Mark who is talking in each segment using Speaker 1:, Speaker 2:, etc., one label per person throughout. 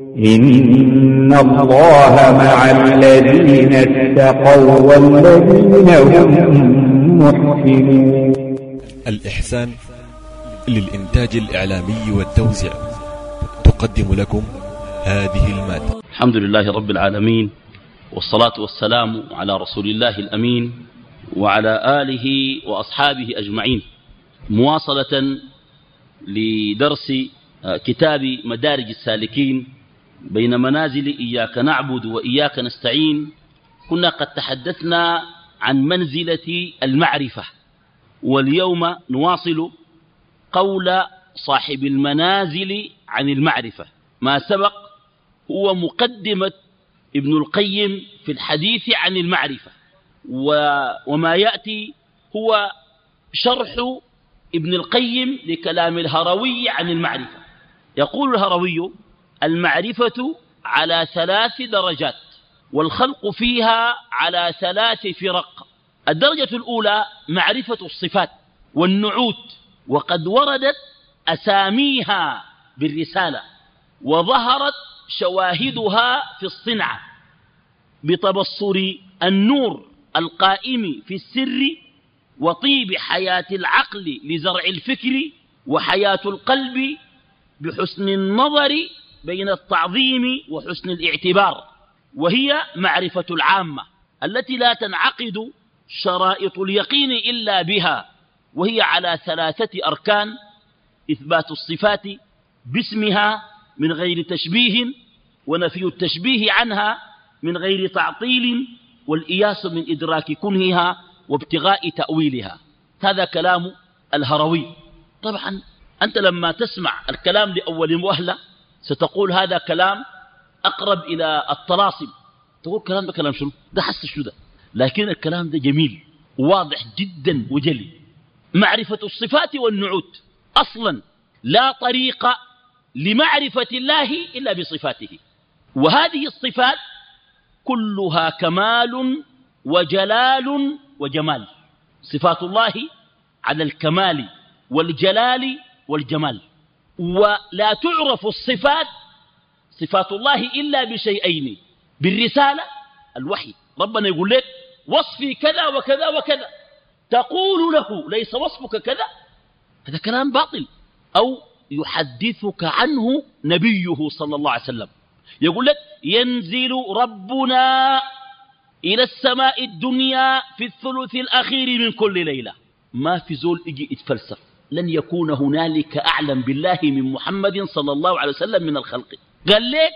Speaker 1: إن الله مع الذين اتقوا والذين هم محسنون
Speaker 2: الإحسان للإنتاج الإعلامي والتوزيع تقدم لكم هذه المادة.
Speaker 3: الحمد لله رب العالمين والصلاة والسلام على رسول الله الأمين وعلى آله وأصحابه أجمعين. مواصلة لدرس كتاب مدارج السالكين بين منازل إياك نعبد وإياك نستعين كنا قد تحدثنا عن منزلة المعرفة واليوم نواصل قول صاحب المنازل عن المعرفة. ما سبق هو مقدمة ابن القيم في الحديث عن المعرفة وما يأتي هو شرح ابن القيم لكلام الهروي عن المعرفة. يقول الهروي المعرفة على ثلاث درجات والخلق فيها على ثلاث فرق. الدرجة الأولى معرفة الصفات والنعوت وقد وردت أساميها بالرسالة وظهرت شواهدها في الصنعة بتبصر النور القائم في السر وطيب حياة العقل لزرع الفكر وحياة القلب بحسن النظر بين التعظيم وحسن الاعتبار وهي معرفة العامة التي لا تنعقد شرائط اليقين إلا بها وهي على ثلاثة أركان إثبات الصفات باسمها من غير تشبيه ونفي التشبيه عنها من غير تعطيل والإياس من إدراك كنهها وابتغاء تأويلها. هذا كلام الهروي. طبعا أنت لما تسمع الكلام لأول وهلة ستقول هذا كلام أقرب إلى الطلاسم تقول كلام ده كلام شنو؟ ده حس شنو ده؟ لكن الكلام ده جميل واضح جدا وجلي. معرفة الصفات والنعوت. أصلا لا طريق لمعرفة الله إلا بصفاته. وهذه الصفات كلها كمال وجلال وجمال. صفات الله على الكمال والجلال والجمال. ولا تعرف الصفات صفات الله إلا بشيئين بالرسالة الوحي. ربنا يقول لك وصفي كذا وكذا وكذا. تقول له ليس وصفك كذا هذا كلام باطل. أو يحدثك عنه نبيه صلى الله عليه وسلم. يقول لك ينزل ربنا إلى السماء الدنيا في الثلث الأخير من كل ليلة. ما في زول يجي يتفلسف. لن يكون هنالك أعلم بالله من محمد صلى الله عليه وسلم من الخلق. قال لك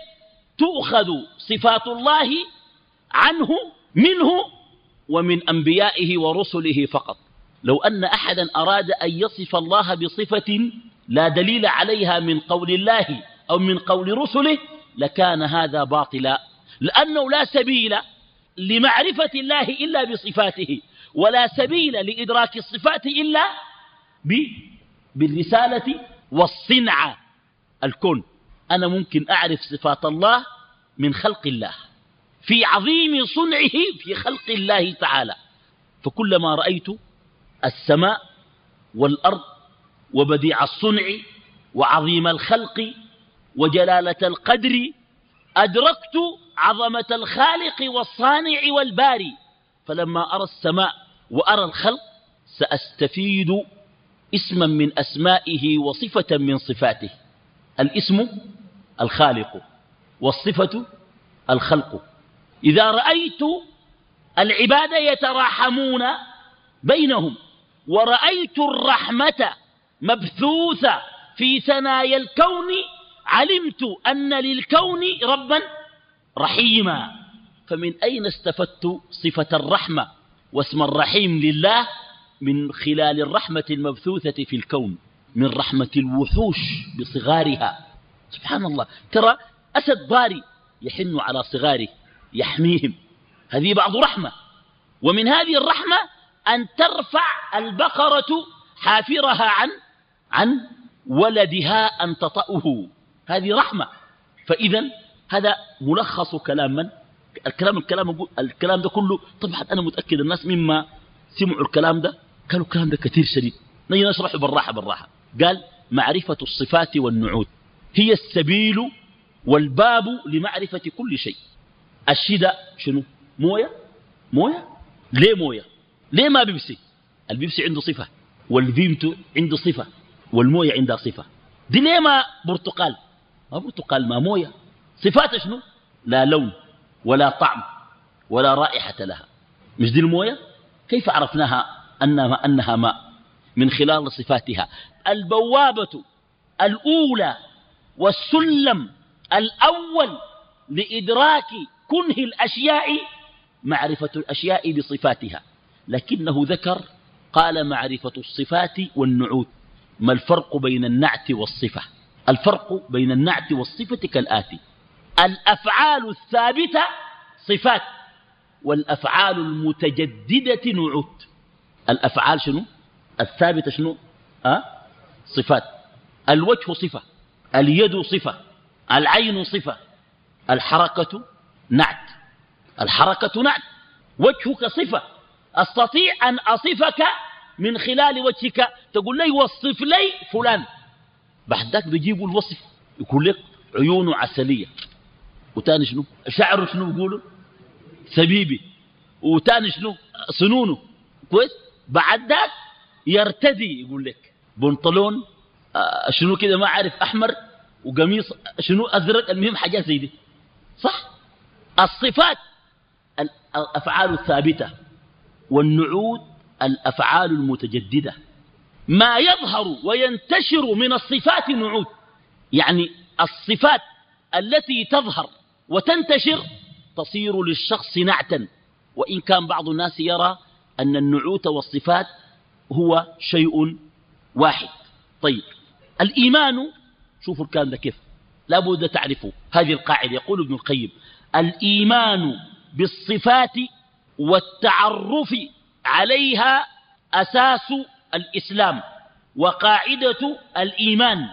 Speaker 3: تؤخذ صفات الله عنه منه ومن أنبيائه ورسله فقط. لو أن أحدا أراد أن يصف الله بصفة لا دليل عليها من قول الله أو من قول رسله لكان هذا باطلا. لأنه لا سبيل لمعرفة الله إلا بصفاته ولا سبيل لإدراك الصفات إلا بالرسالة والصنعة الكون. أنا ممكن أعرف صفات الله من خلق الله. في عظيم صنعه في خلق الله تعالى. فكلما رأيت السماء والأرض وبديع الصنع وعظيم الخلق وجلالة القدر أدركت عظمة الخالق والصانع والباري. فلما أرى السماء وأرى الخلق سأستفيد اسما من أسمائه وصفة من صفاته. الاسم الخالق والصفة الخلق. إذا رأيت العباد يتراحمون بينهم ورأيت الرحمة مبثوثة في ثنايا الكون علمت أن للكون ربا رحيما. فمن أين استفدت صفة الرحمة واسم الرحيم لله؟ من خلال الرحمة المبثوثة في الكون من رحمة الوحوش بصغارها. سبحان الله. ترى أسد ضاري يحن على صغاره يحميهم. هذه بعض رحمة. ومن هذه الرحمة أن ترفع البقرة حافرها عن عن ولدها أن تطأه. هذه رحمة. فإذا هذا ملخص كلام من؟ الكلام الكلام الكلام ده كله طبعا أنا متأكد الناس مما سمعوا الكلام ده قالوا الكلام ده كثير شديد. نجي نشرحه بالراحة بالراحة. قال معرفة الصفات والنعوت. هي السبيل والباب لمعرفة كل شيء. الشدة شنو؟ موية؟ موية؟ ليه موية؟ ليه ما بيبسي؟ البيبسي عنده صفة والفيمتو عنده صفة والموية عندها صفة. دي ليه ما برتقال؟ ما برتقال ما موية. صفات شنو؟ لا لون ولا طعم ولا رائحة لها. مش دي الموية؟ كيف عرفناها أنها, أنها ماء من خلال صفاتها. البوابة الأولى والسلم الأول لإدراك كنه الأشياء معرفة الأشياء بصفاتها. لكنه ذكر قال معرفة الصفات والنعوت. ما الفرق بين النعت والصفة؟ الفرق بين النعت والصفة كالآتي. الأفعال الثابتة صفات والأفعال المتجددة نعوت. الأفعال شنو؟ الثابتة شنو؟ أه؟ صفات. الوجه صفة اليد صفة العين صفة الحركة نعت. الحركة نعت. وجهك صفة. أستطيع أن أصفك من خلال وجهك. تقول لي وصف لي فلان. بعد ذاك بيجيبوا الوصف. يقول لك عيونه عسلية. وتاني شنو؟ شعره شنو بيقولوا؟ سبيبي. وتاني شنو؟ سنونه. كويس؟ بعد ذاك يرتدي يقول لك بنطلون آه، شنو كده ما عارف أحمر وقميص شنو أزرق المهم حاجات زي دي. صح؟ الصفات الأفعال الثابتة والنعود الأفعال المتجددة. ما يظهر وينتشر من الصفات نعود يعني الصفات التي تظهر وتنتشر تصير للشخص نعتا. وإن كان بعض الناس يرى أن النعوت والصفات هو شيء واحد. طيب الإيمان شوفوا الكلام ده كيف لا بد تعرفوا هذه القاعدة يقول ابن القيم الإيمان بالصفات والتعرف عليها أساس الإسلام وقاعدة الإيمان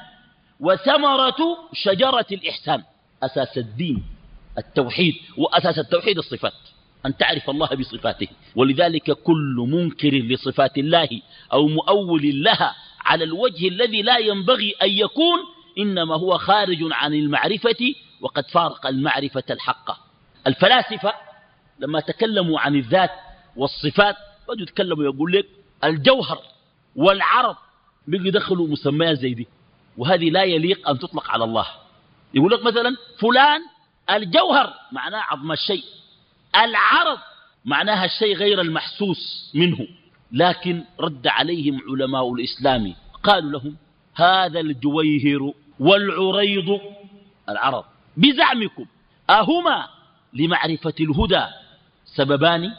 Speaker 3: وثمرة شجرة الإحسان أساس الدين التوحيد وأساس التوحيد الصفات. أن تعرف الله بصفاته. ولذلك كل منكر لصفات الله أو مؤول لها على الوجه الذي لا ينبغي أن يكون إنما هو خارج عن المعرفة وقد فارق المعرفة الحقة الفلاسفة لما تكلموا عن الذات والصفات بدوا يتكلموا يقول لك الجوهر والعرض بيجوا يدخلوا مسميات زي دي. وهذه لا يليق أن تطلق على الله. يقول لك مثلا فلان الجوهر معناه عظم الشيء. العرض معناها الشيء غير المحسوس منه لكن رد عليهم علماء الإسلام قالوا لهم هذا الجويهر والعريض العرض بزعمكم أهما لمعرفة الهدى سببان؟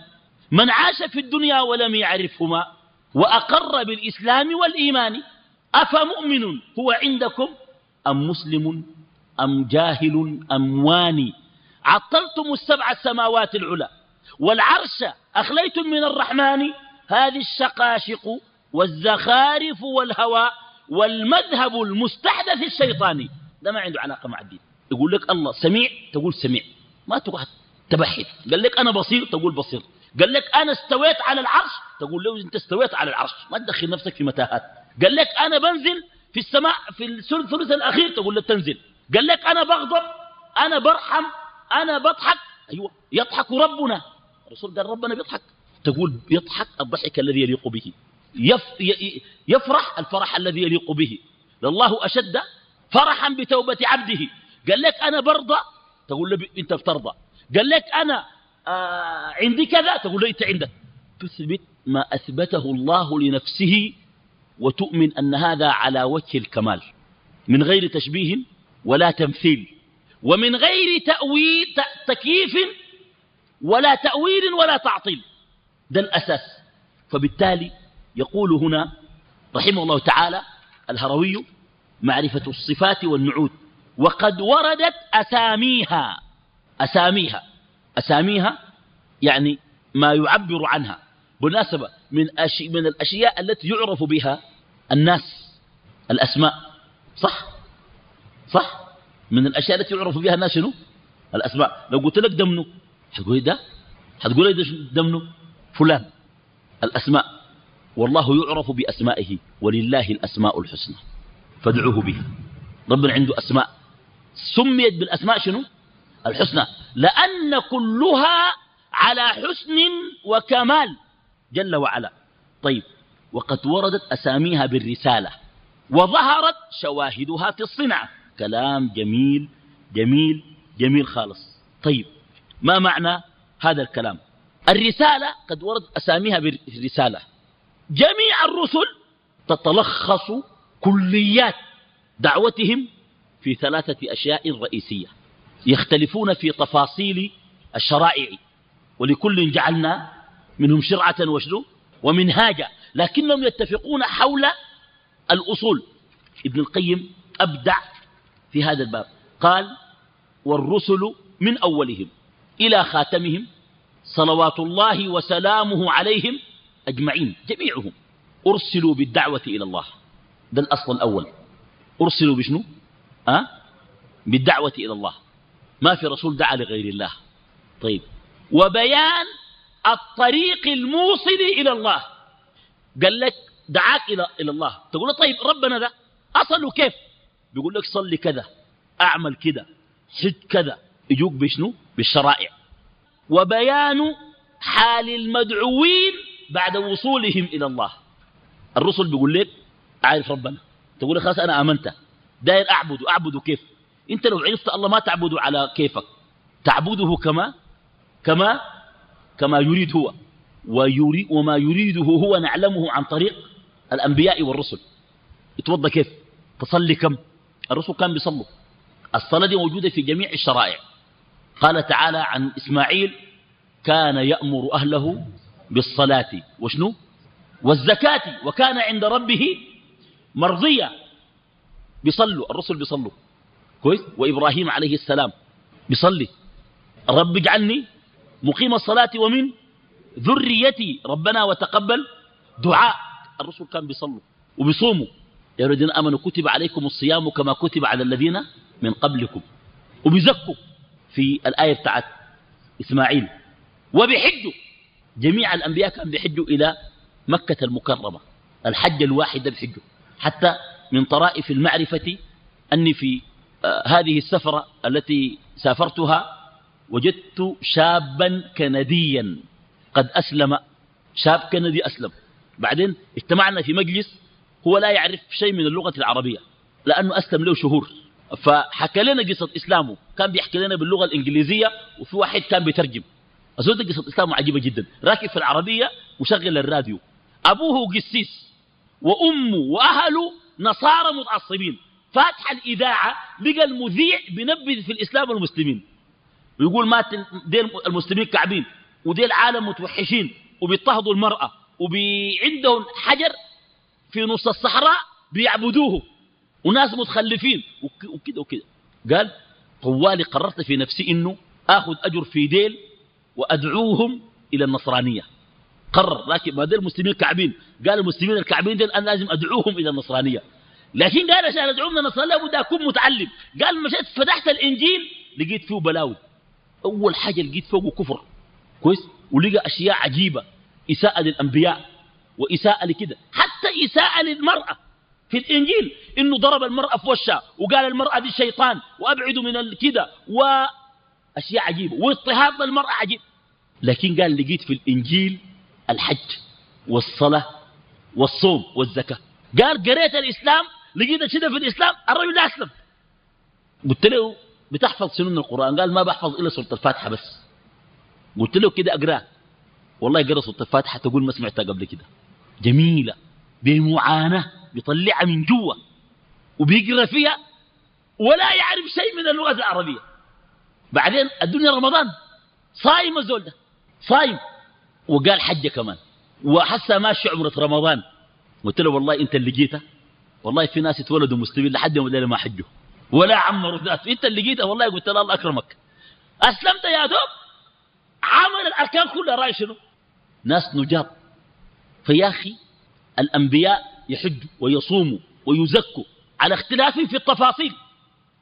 Speaker 3: من عاش في الدنيا ولم يعرفهما وأقر بالإسلام والإيمان أفمؤمن هو عندكم أم مسلم أم جاهل أم واني؟ عطلتم السبع السماوات العلى والعرش أخليتم من الرحمن؟ هذه الشقاشق والزخارف والهوى والمذهب المستحدث الشيطاني. ده ما عنده علاقة مع الدين. يقول لك الله سميع تقول سميع. ما تقعد تبحث. قال لك أنا بصير تقول بصير. قال لك أنا استويت على العرش تقول له أنت استويت على العرش. ما تدخل نفسك في متاهات. قال لك أنا بنزل في السماء في الثلث الأخير تقول له تنزل. قال لك أنا بغضب أنا برحم أنا بضحك. أيوة يضحك ربنا. الرسول قال ربنا بيضحك. تقول يضحك الضحك الذي يليق به. يف يفرح الفرح الذي يليق به. لله أشد فرحا بتوبة عبده. قال لك أنا برضى. تقول له أنت بترضى. قال لك أنا آه عندي كذا. تقول له أنت عندك. تثبت ما أثبته الله لنفسه وتؤمن أن هذا على وجه الكمال. من غير تشبيه ولا تمثيل. ومن غير تأويل تكييف ولا تأويل ولا تعطيل. ده الأساس. فبالتالي يقول هنا رحمه الله تعالى الهروي معرفة الصفات والنعود وقد وردت أساميها. أساميها. أساميها يعني ما يعبر عنها. بالمناسبة من, أشي من الأشياء التي يعرف بها الناس الأسماء. صح؟ صح؟ من الأشياء التي يعرف بها الناس شنو؟ الأسماء. لو قلت لك دمنه حتقول ده؟ حتقول ده دمنه فلان. الأسماء. والله يعرف بأسمائه. ولله الأسماء الحسنى. فادعوه بها. ربنا عنده أسماء. سميت بالأسماء شنو؟ الحسنى. لأن كلها على حسن وكمال. جل وعلا. طيب. وقد وردت أساميها بالرسالة. وظهرت شواهدها في الصنعة كلام جميل جميل جميل خالص. طيب ما معنى هذا الكلام؟ الرسالة قد ورد أساميها بالرسالة. جميع الرسل تتلخص كليات دعوتهم في ثلاثة أشياء رئيسية. يختلفون في تفاصيل الشرائع ولكل جعلنا منهم شرعة وشنو؟ ومنهاجا. لكنهم يتفقون حول الأصول. ابن القيم أبدع في هذا الباب. قال والرسل من أولهم إلى خاتمهم صلوات الله وسلامه عليهم أجمعين جميعهم. أرسلوا بالدعوة إلى الله. ده الأصل الأول. أرسلوا بشنو؟ أه؟ بالدعوة إلى الله. ما في رسول دعا لغير الله. طيب. وبيان الطريق الموصل إلى الله. قال لك دعاك إلى, إلى الله. تقول طيب ربنا ده أصله كيف؟ بيقول لك صلي كذا أعمل كذا حج كذا يجوك بشنو؟ بالشرائع. وبيان حال المدعوين بعد وصولهم إلى الله. الرسل بيقول لك عارف ربنا؟ تقول خلاص أنا آمنت. داير أعبد أعبد كيف؟ أنت لو عرفت الله ما تعبده على كيفك. تعبده كما؟ كما؟ كما يريد هو. ويريد وما يريده هو نعلمه عن طريق الأنبياء والرسل. يتوضى كيف؟ تصلي كم؟ الرسل كان بيصلوا. الصلاة دي موجودة في جميع الشرائع. قال تعالى عن إسماعيل كان يأمر أهله بالصلاة. وشنو؟ والزكاة. وكان عند ربه مرضية. بيصلوا الرسل بيصلوا. كويس؟ وإبراهيم عليه السلام بيصلي. رب اجعلني مقيم الصلاة ومن ذريتي. ربنا وتقبل دعاء. الرسل كان بيصلوا وبيصوموا. يا الذين آمنوا كتب عليكم الصيام كما كتب على الذين من قبلكم. وبيزكوا في الآية بتاعت إسماعيل. وبيحجوا جميع الأنبياء كانوا بيحجوا إلى مكة المكرمة. الحج الواحد بيحجوا حتى من طرائف المعرفة أني في آه، هذه السفرة التي سافرتها وجدت شابا كنديا. قد أسلم. شاب كندي أسلم. بعدين اجتمعنا في مجلس هو لا يعرف شيء من اللغة العربية لأنه أسلم له شهور. فحكى لنا قصة إسلامه كان بيحكي لنا باللغة الإنجليزية وفي واحد كان بيترجم. أزود قصة إسلامه عجيبة جدا. راكب في العربية وشغل الراديو. أبوه قسيس وأمه وأهله نصارى متعصبين. فاتح الإذاعة لقى المذيع بنبذ في الإسلام والمسلمين ويقول ما ديل المسلمين كعبين وديل عالم متوحشين وبيضطهدوا المرأة وعندهم حجر في نص الصحراء بيعبدوه. وناس متخلفين. وكده وكده. قال طوالي قررت في نفسي إنه آخذ أجر في ديل وأدعوهم إلى النصرانية. قرر. لكن ما ديل المسلمين الكعبين. قال المسلمين الكعبين ديل أنا لازم أدعوهم إلى النصرانية. لكن قال عشان أدعوهم إلى النصرانية لابد أكون متعلم. قال مشيت فتحت الإنجيل لقيت فيه بلاوي. أول حاجة لقيت فوقه كفر. كويس؟ ولقى أشياء عجيبة. إساءة للأنبياء. وإساءة لكده. حتى إساءة للمرأة في الإنجيل إنه ضرب المرأة في وشها وقال المرأة دي الشيطان وأبعدوا من كده وأشياء عجيبة واضطهاد المرأة عجيب. لكن قال لقيت في الإنجيل الحج والصلاة والصوم والزكاة. قال قريت الإسلام لقيت كده في الإسلام الرجل أسلم. قلت له بتحفظ سنن القرآن؟ قال ما بحفظ إلا سورة الفاتحة بس. قلت له كده أقراه والله قرأ سورة الفاتحة تقول ما سمعتها قبل كده. جميلة بمعاناة بيطلعها من جوا وبيقرأ فيها ولا يعرف شيء من اللغة العربية. بعدين الدنيا رمضان صايم الزول ده صايم وقال حجة كمان وحسا ماشي عمرة رمضان. قلت له والله أنت اللي جيته والله في ناس اتولدوا مسلمين لحد يوم ما حجوا. ولا عمروا ذات أنت اللي جيته والله قلت له الله أكرمك. أسلمت يا دوب عمل الأركان كلها رأي شنو؟ ناس نجاط فيا أخي الأنبياء يحجوا ويصوموا ويزكوا على اختلاف في التفاصيل.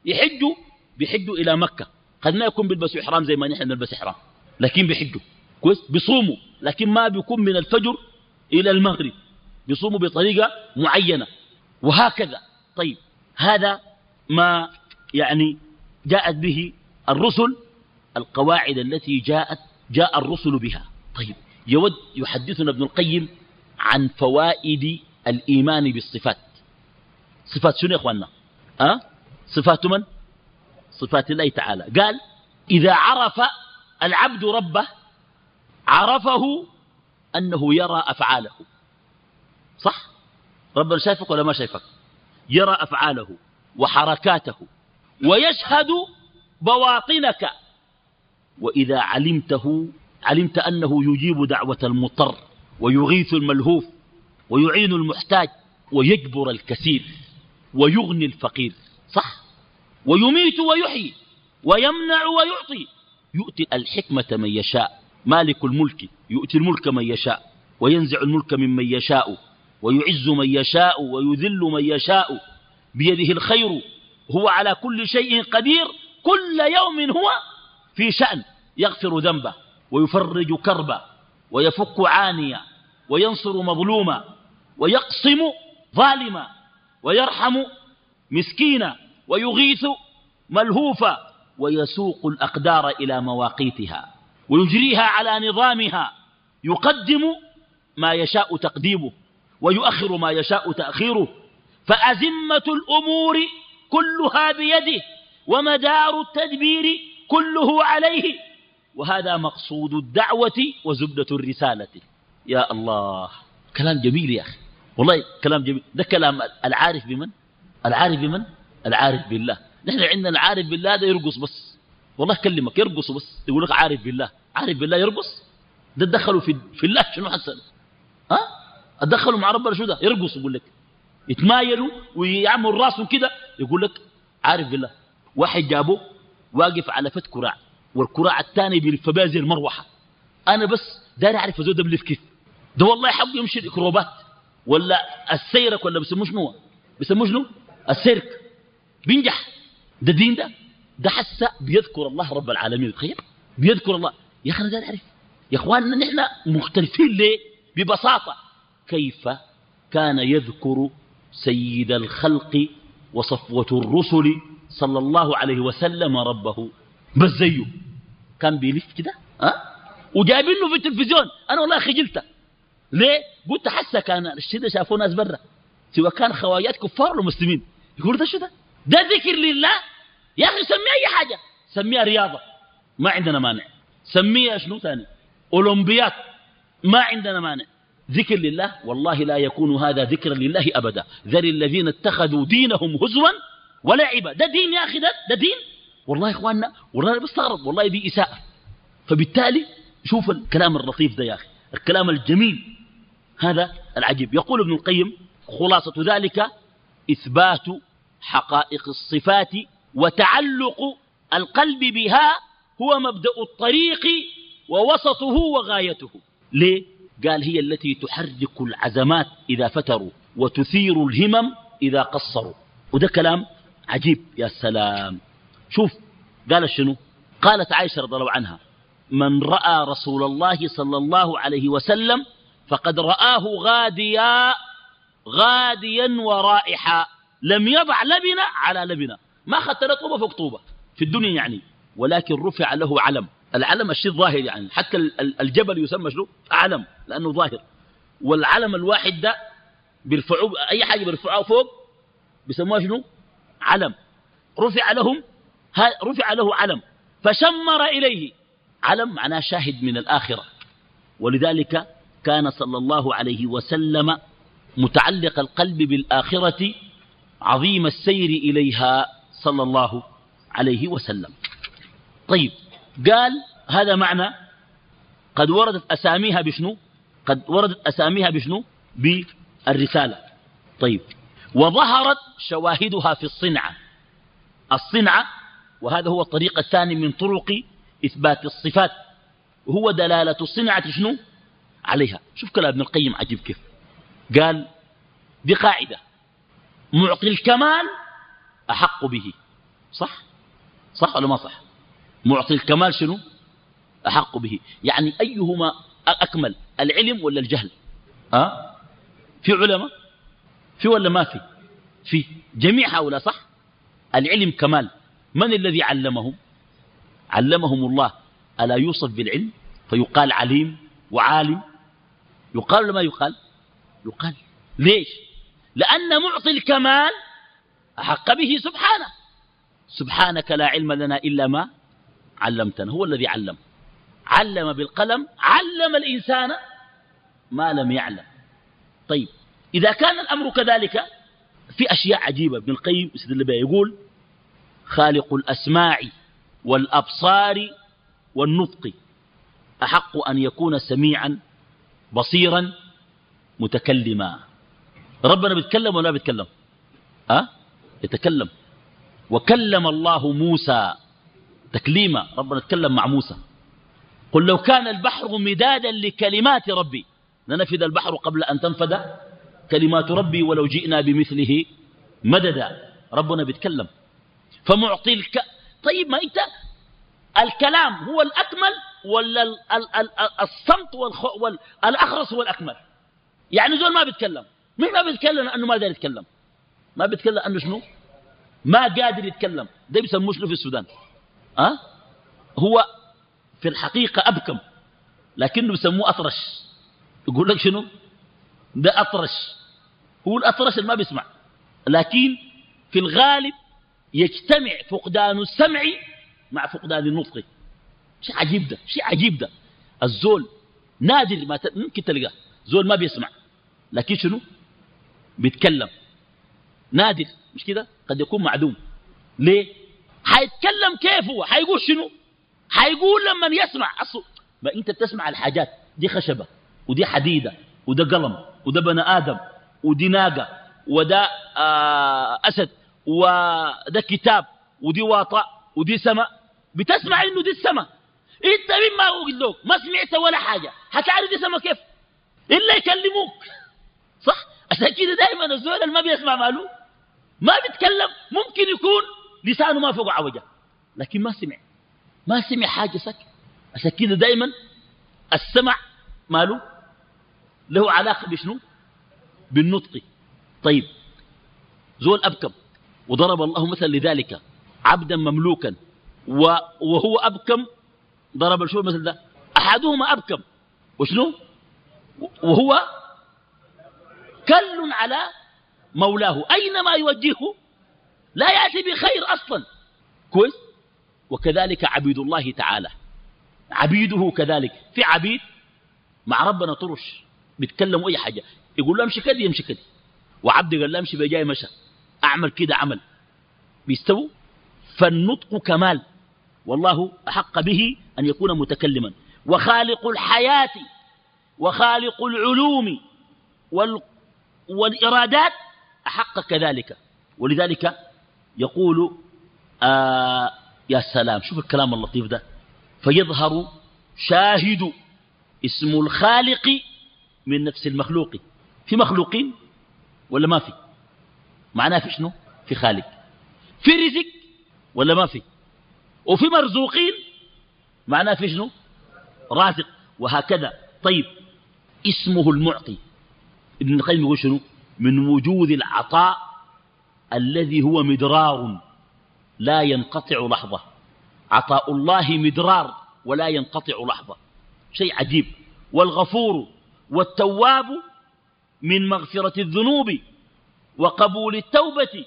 Speaker 3: يحجوا بيحجوا إلى مكة. قد ما يكون بيلبسوا إحرام زي ما نحن نلبس إحرام لكن بيحجوا. كويس؟ بيصوموا لكن ما بيكون من الفجر إلى المغرب. بيصوموا بطريقة معينة. وهكذا. طيب هذا ما يعني جاءت به الرسل القواعد التي جاءت جاء الرسل بها. طيب يود يحدثنا ابن القيم عن فوائد الإيمان بالصفات. صفات شنو يا أخواننا؟ أه؟ صفات من؟ صفات الله تعالى. قال إذا عرف العبد ربه عرفه أنه يرى أفعاله. صح؟ ربنا شايفك ولا ما شايفك؟ يرى أفعاله وحركاته ويشهد بواطنك. وإذا علمته علمت أنه يجيب دعوة المضطر. ويغيث الملهوف ويعين المحتاج ويجبر الكثير ويغني الفقير صح؟ ويميت ويحيي ويمنع ويعطي. يؤتي الحكمة من يشاء مالك الملك يؤتي الملك من يشاء وينزع الملك ممن يشاء ويعز من يشاء ويذل من يشاء. بيده الخير هو على كل شيء قدير كل يوم هو في شأن يغفر ذنبه ويفرج كربه ويفك عانيا وينصر مظلوما ويقصم ظالما ويرحم مسكينا ويغيث ملهوفا ويسوق الأقدار إلى مواقيتها ويجريها على نظامها يقدم ما يشاء تقديمه ويؤخر ما يشاء تأخيره فأزمة الأمور كلها بيده ومدار التدبير كله عليه وهذا مقصود الدعوة وزبدة الرسالة. يا الله. كلام جميل يا أخي. والله كلام جميل. ده كلام العارف بمن؟ العارف بمن؟ العارف بالله. نحن عندنا العارف بالله ده يرقص بس. والله كلمك يرقص بس. يقول لك عارف بالله. عارف بالله يرقص؟ ده دخلوا في, في الله شنو حسن ها؟ ادخلوا مع ربنا شو ده؟ يرقص يقول لك. يتمايلوا ويعملوا راسهم كده يقول لك عارف بالله. واحد جابه واقف على فت كراع. والكراع الثاني بيلف بها زي المروحة. أنا بس داري أعرف الزول ده بلف كيف؟ ده والله حق يمشي الاكروبات ولا السيرك ولا بيسموه شنو؟ بيسموه شنو؟ السيرك. بينجح. ده دين ده؟ ده حس بيذكر الله رب العالمين. تخيل. بيذكر الله. يا أخي أنا داري أعرف. يا اخواننا نحن مختلفين ليه؟ ببساطة. كيف كان يذكر سيد الخلق وصفوة الرسل صلى الله عليه وسلم ربه؟ بس زيه. كان بيلف كده أه؟ وجايبينه في التلفزيون. أنا والله خجلت ليه؟ قلت حسه كان الشيء ده شافوه ناس برا. سواء كان خوايات كفار ولا مسلمين. يقول ده شو ده؟ ده ذكر لله. يا أخي سميها أي حاجة. سميها رياضة. ما عندنا مانع. سميها شنو ثاني؟ أولمبيات. ما عندنا مانع. ذكر لله. والله لا يكون هذا ذكرا لله أبدا. ذر الذين اتخذوا دينهم هزوا ولعبا. ده دين يا أخي ده, ده دين؟ والله يا إخواننا والله أنا بستغرب. والله دي إساءة. فبالتالي شوف الكلام اللطيف ده يا أخي. الكلام الجميل. هذا العجيب. يقول ابن القيم خلاصة ذلك إثبات حقائق الصفات وتعلق القلب بها هو مبدأ الطريق ووسطه وغايته. ليه؟ قال هي التي تحرك العزمات إذا فتروا وتثير الهمم إذا قصروا. وده كلام عجيب يا سلام. شوف قال شنو؟ قالت عائشة رضي الله عنها من رأى رسول الله صلى الله عليه وسلم فقد رآه غاديا غاديا ورائحا. لم يضع لبنة على لبنة. ما أخذت طوبة فوق طوبة في الدنيا يعني. ولكن رفع له علم. العلم الشيء ظاهر يعني. حتى الجبل يسمى شنو؟ علم. لأنه ظاهر. والعلم الواحد ده بيرفعوه أي حاجة بيرفعوه فوق بيسموها شنو؟ علم. رفع لهم رفع له علم. فشمر إليه. علم معناه شاهد من الآخرة. ولذلك كان صلى الله عليه وسلم متعلق القلب بالآخرة عظيم السير إليها صلى الله عليه وسلم. طيب قال هذا معنى قد وردت أساميها بشنو؟ قد وردت أساميها بشنو؟ بالرسالة. طيب وظهرت شواهدها في الصنعة. الصنعة وهذا هو الطريق الثاني من طرق إثبات الصفات وهو دلالة الصنعة شنو؟ عليها. شوف كلام ابن القيم عجيب كيف. قال دي قاعدة. معطي الكمال أحق به. صح؟ صح ولا ما صح؟ معطي الكمال شنو؟ أحق به. يعني أيهما أكمل العلم ولا الجهل؟ أه؟ في علماء؟ في ولا ما في؟ في. جميع هؤلاء صح؟ العلم كمال. من الذي علمهم؟ علمهم الله. ألا يوصف بالعلم؟ فيقال عليم وعالم. يقال ولا ما يقال؟ يقال. ليش؟ لأن معطي الكمال أحق به سبحانه. سبحانك لا علم لنا إلا ما علمتنا. هو الذي علم. علم بالقلم علم الإنسان ما لم يعلم. طيب إذا كان الأمر كذلك في أشياء عجيبة. ابن القيم يقول خالق الأسماع والأبصار والنطق أحق أن يكون سميعا بصيرا متكلما. ربنا بيتكلم ولا بيتكلم؟ أه؟ يتكلم. وكلم الله موسى تكليما. ربنا تكلم مع موسى. قل لو كان البحر مدادا لكلمات ربي لنفذ البحر قبل أن تنفذ كلمات ربي ولو جئنا بمثله مددا. ربنا بيتكلم. فمعطي الك... طيب ما انت الكلام هو الأكمل ولا ال... ال... ال... الصمت. والأخرس هو الأكمل يعني زول ما بيتكلم. مش ما بيتكلم أنه ما قادر يتكلم. ما بيتكلم أنه شنو؟ ما قادر يتكلم. ده بيسموه شنو في السودان؟ أه؟ هو في الحقيقة أبكم. لكنه بيسموه أطرش. يقول لك شنو؟ ده أطرش. هو الأطرش اللي ما بيسمع. لكن في الغالب يجتمع فقدان السمع مع فقدان النطق. شيء عجيب ده شيء عجيب ده. الزول نادر ما. ممكن تلقاه. زول ما بيسمع لكن شنو؟ بيتكلم. نادر مش كده؟ قد يكون معدوم. ليه؟ حيتكلم كيف هو؟ حيقول شنو؟ حيقول لما يسمع. أصل ما أنت بتسمع الحاجات دي خشبة ودي حديدة وده قلم وده بني آدم ودي ناقة وده آه أسد وده كتاب ودي واطة ودي سماء. بتسمع إنه دي السماء. انت مما أقول لك ما سمعت ولا حاجة. هتعرف دي سماء كيف؟ إلا يكلموك. صح؟ عشان كده دائما الزول اللي ما بيسمع ماله ما بيتكلم ممكن يكون لسانه ما فوق عوجة لكن ما سمع. ما سمع حاجة سكت عشان كده دائما السمع ماله له علاقة بشنو؟ بالنطق. طيب زول أبكم وضرب الله مثلا لذلك عبدا مملوكا وهو أبكم ضرب شو المثل ده؟ أحدهما أبكم. وشنو؟ وهو كل على مولاه. أينما يوجهه لا يأتي بخير أصلا. كويس؟ وكذلك عبيد الله تعالى. عبيده كذلك. في عبيد مع ربنا طرش بيتكلموا أي حاجة. يقول له امشي كده يمشي كده وعبد قال له امشي بجاي مشى. أعمل كده عمل. بيستووا؟ فالنطق كمال. والله أحق به أن يكون متكلما. وخالق الحياة وخالق العلوم وال والإرادات أحق كذلك. ولذلك يقول آه يا سلام شوف الكلام اللطيف ده. فيظهر شاهد اسم الخالق من نفس المخلوق. في مخلوقين ولا ما في؟ معناه في شنو؟ في خالق. في رزق ولا ما في؟ وفي مرزوقين معناه في شنو؟ رازق وهكذا. طيب اسمه المعطي. ابن القيم يقول شنو؟ من وجود العطاء الذي هو مدرار لا ينقطع لحظة. عطاء الله مدرار ولا ينقطع لحظة. شيء عجيب. والغفور والتواب من مغفرة الذنوب وقبول التوبة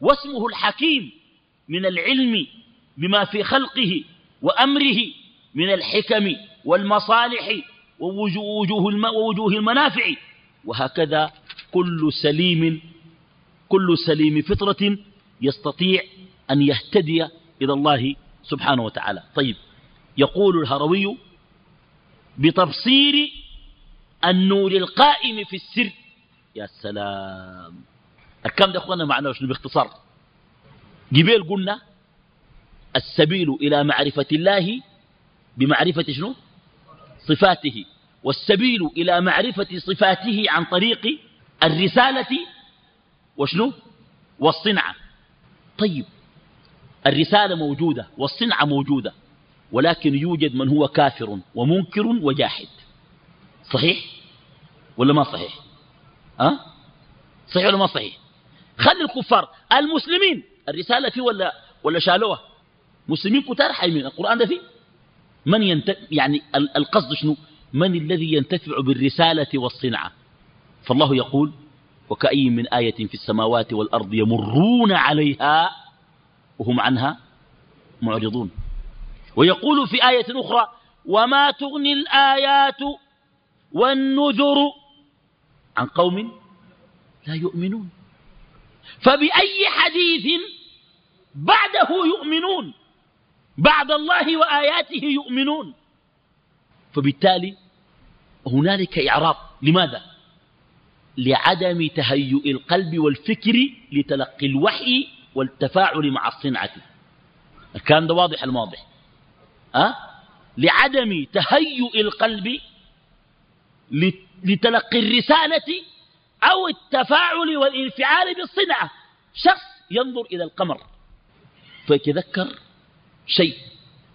Speaker 3: واسمه الحكيم من العلم بما في خلقه. وأمره من الحكم والمصالح ووجوه, المنافع. وهكذا كل سليم كل سليم فطرة يستطيع أن يهتدي إلى الله سبحانه وتعالى. طيب يقول الهروي بتبصير النور القائم في السر. يا سلام! الكلام ده اخوانا معناه شنو؟ باختصار. جبيل قلنا السبيل إلى معرفة الله بمعرفة شنو؟ صفاته. والسبيل إلى معرفة صفاته عن طريق الرسالة وشنو؟ والصنعة طيب الرسالة موجودة والصنعة موجودة ولكن يوجد من هو كافر ومنكر وجاحد. صحيح ولا ما صحيح؟ أه؟ صحيح ولا ما صحيح؟ خلي الكفار المسلمين الرسالة فيه ولا ولا شالوها؟ مسلمين كتار حيمين. القرآن ده فيه؟ من ينت... يعني القصد شنو؟ من الذي ينتفع بالرسالة والصنعة فالله يقول وكأي من آية في السماوات والأرض يمرون عليها وهم عنها معرضون. ويقول في آية أخرى وما تغني الآيات والنذر عن قوم لا يؤمنون. فبأي حديث بعده يؤمنون؟ بعد الله وآياته يؤمنون. فبالتالي هنالك إعراض لماذا؟ لعدم تهيؤ القلب والفكر لتلقي الوحي والتفاعل مع الصنعة. الكلام ده واضح المواضح أه؟ لعدم تهيؤ القلب لتلقي الرسالة أو التفاعل والانفعال بالصنعة. شخص ينظر إلى القمر فيتذكر شيء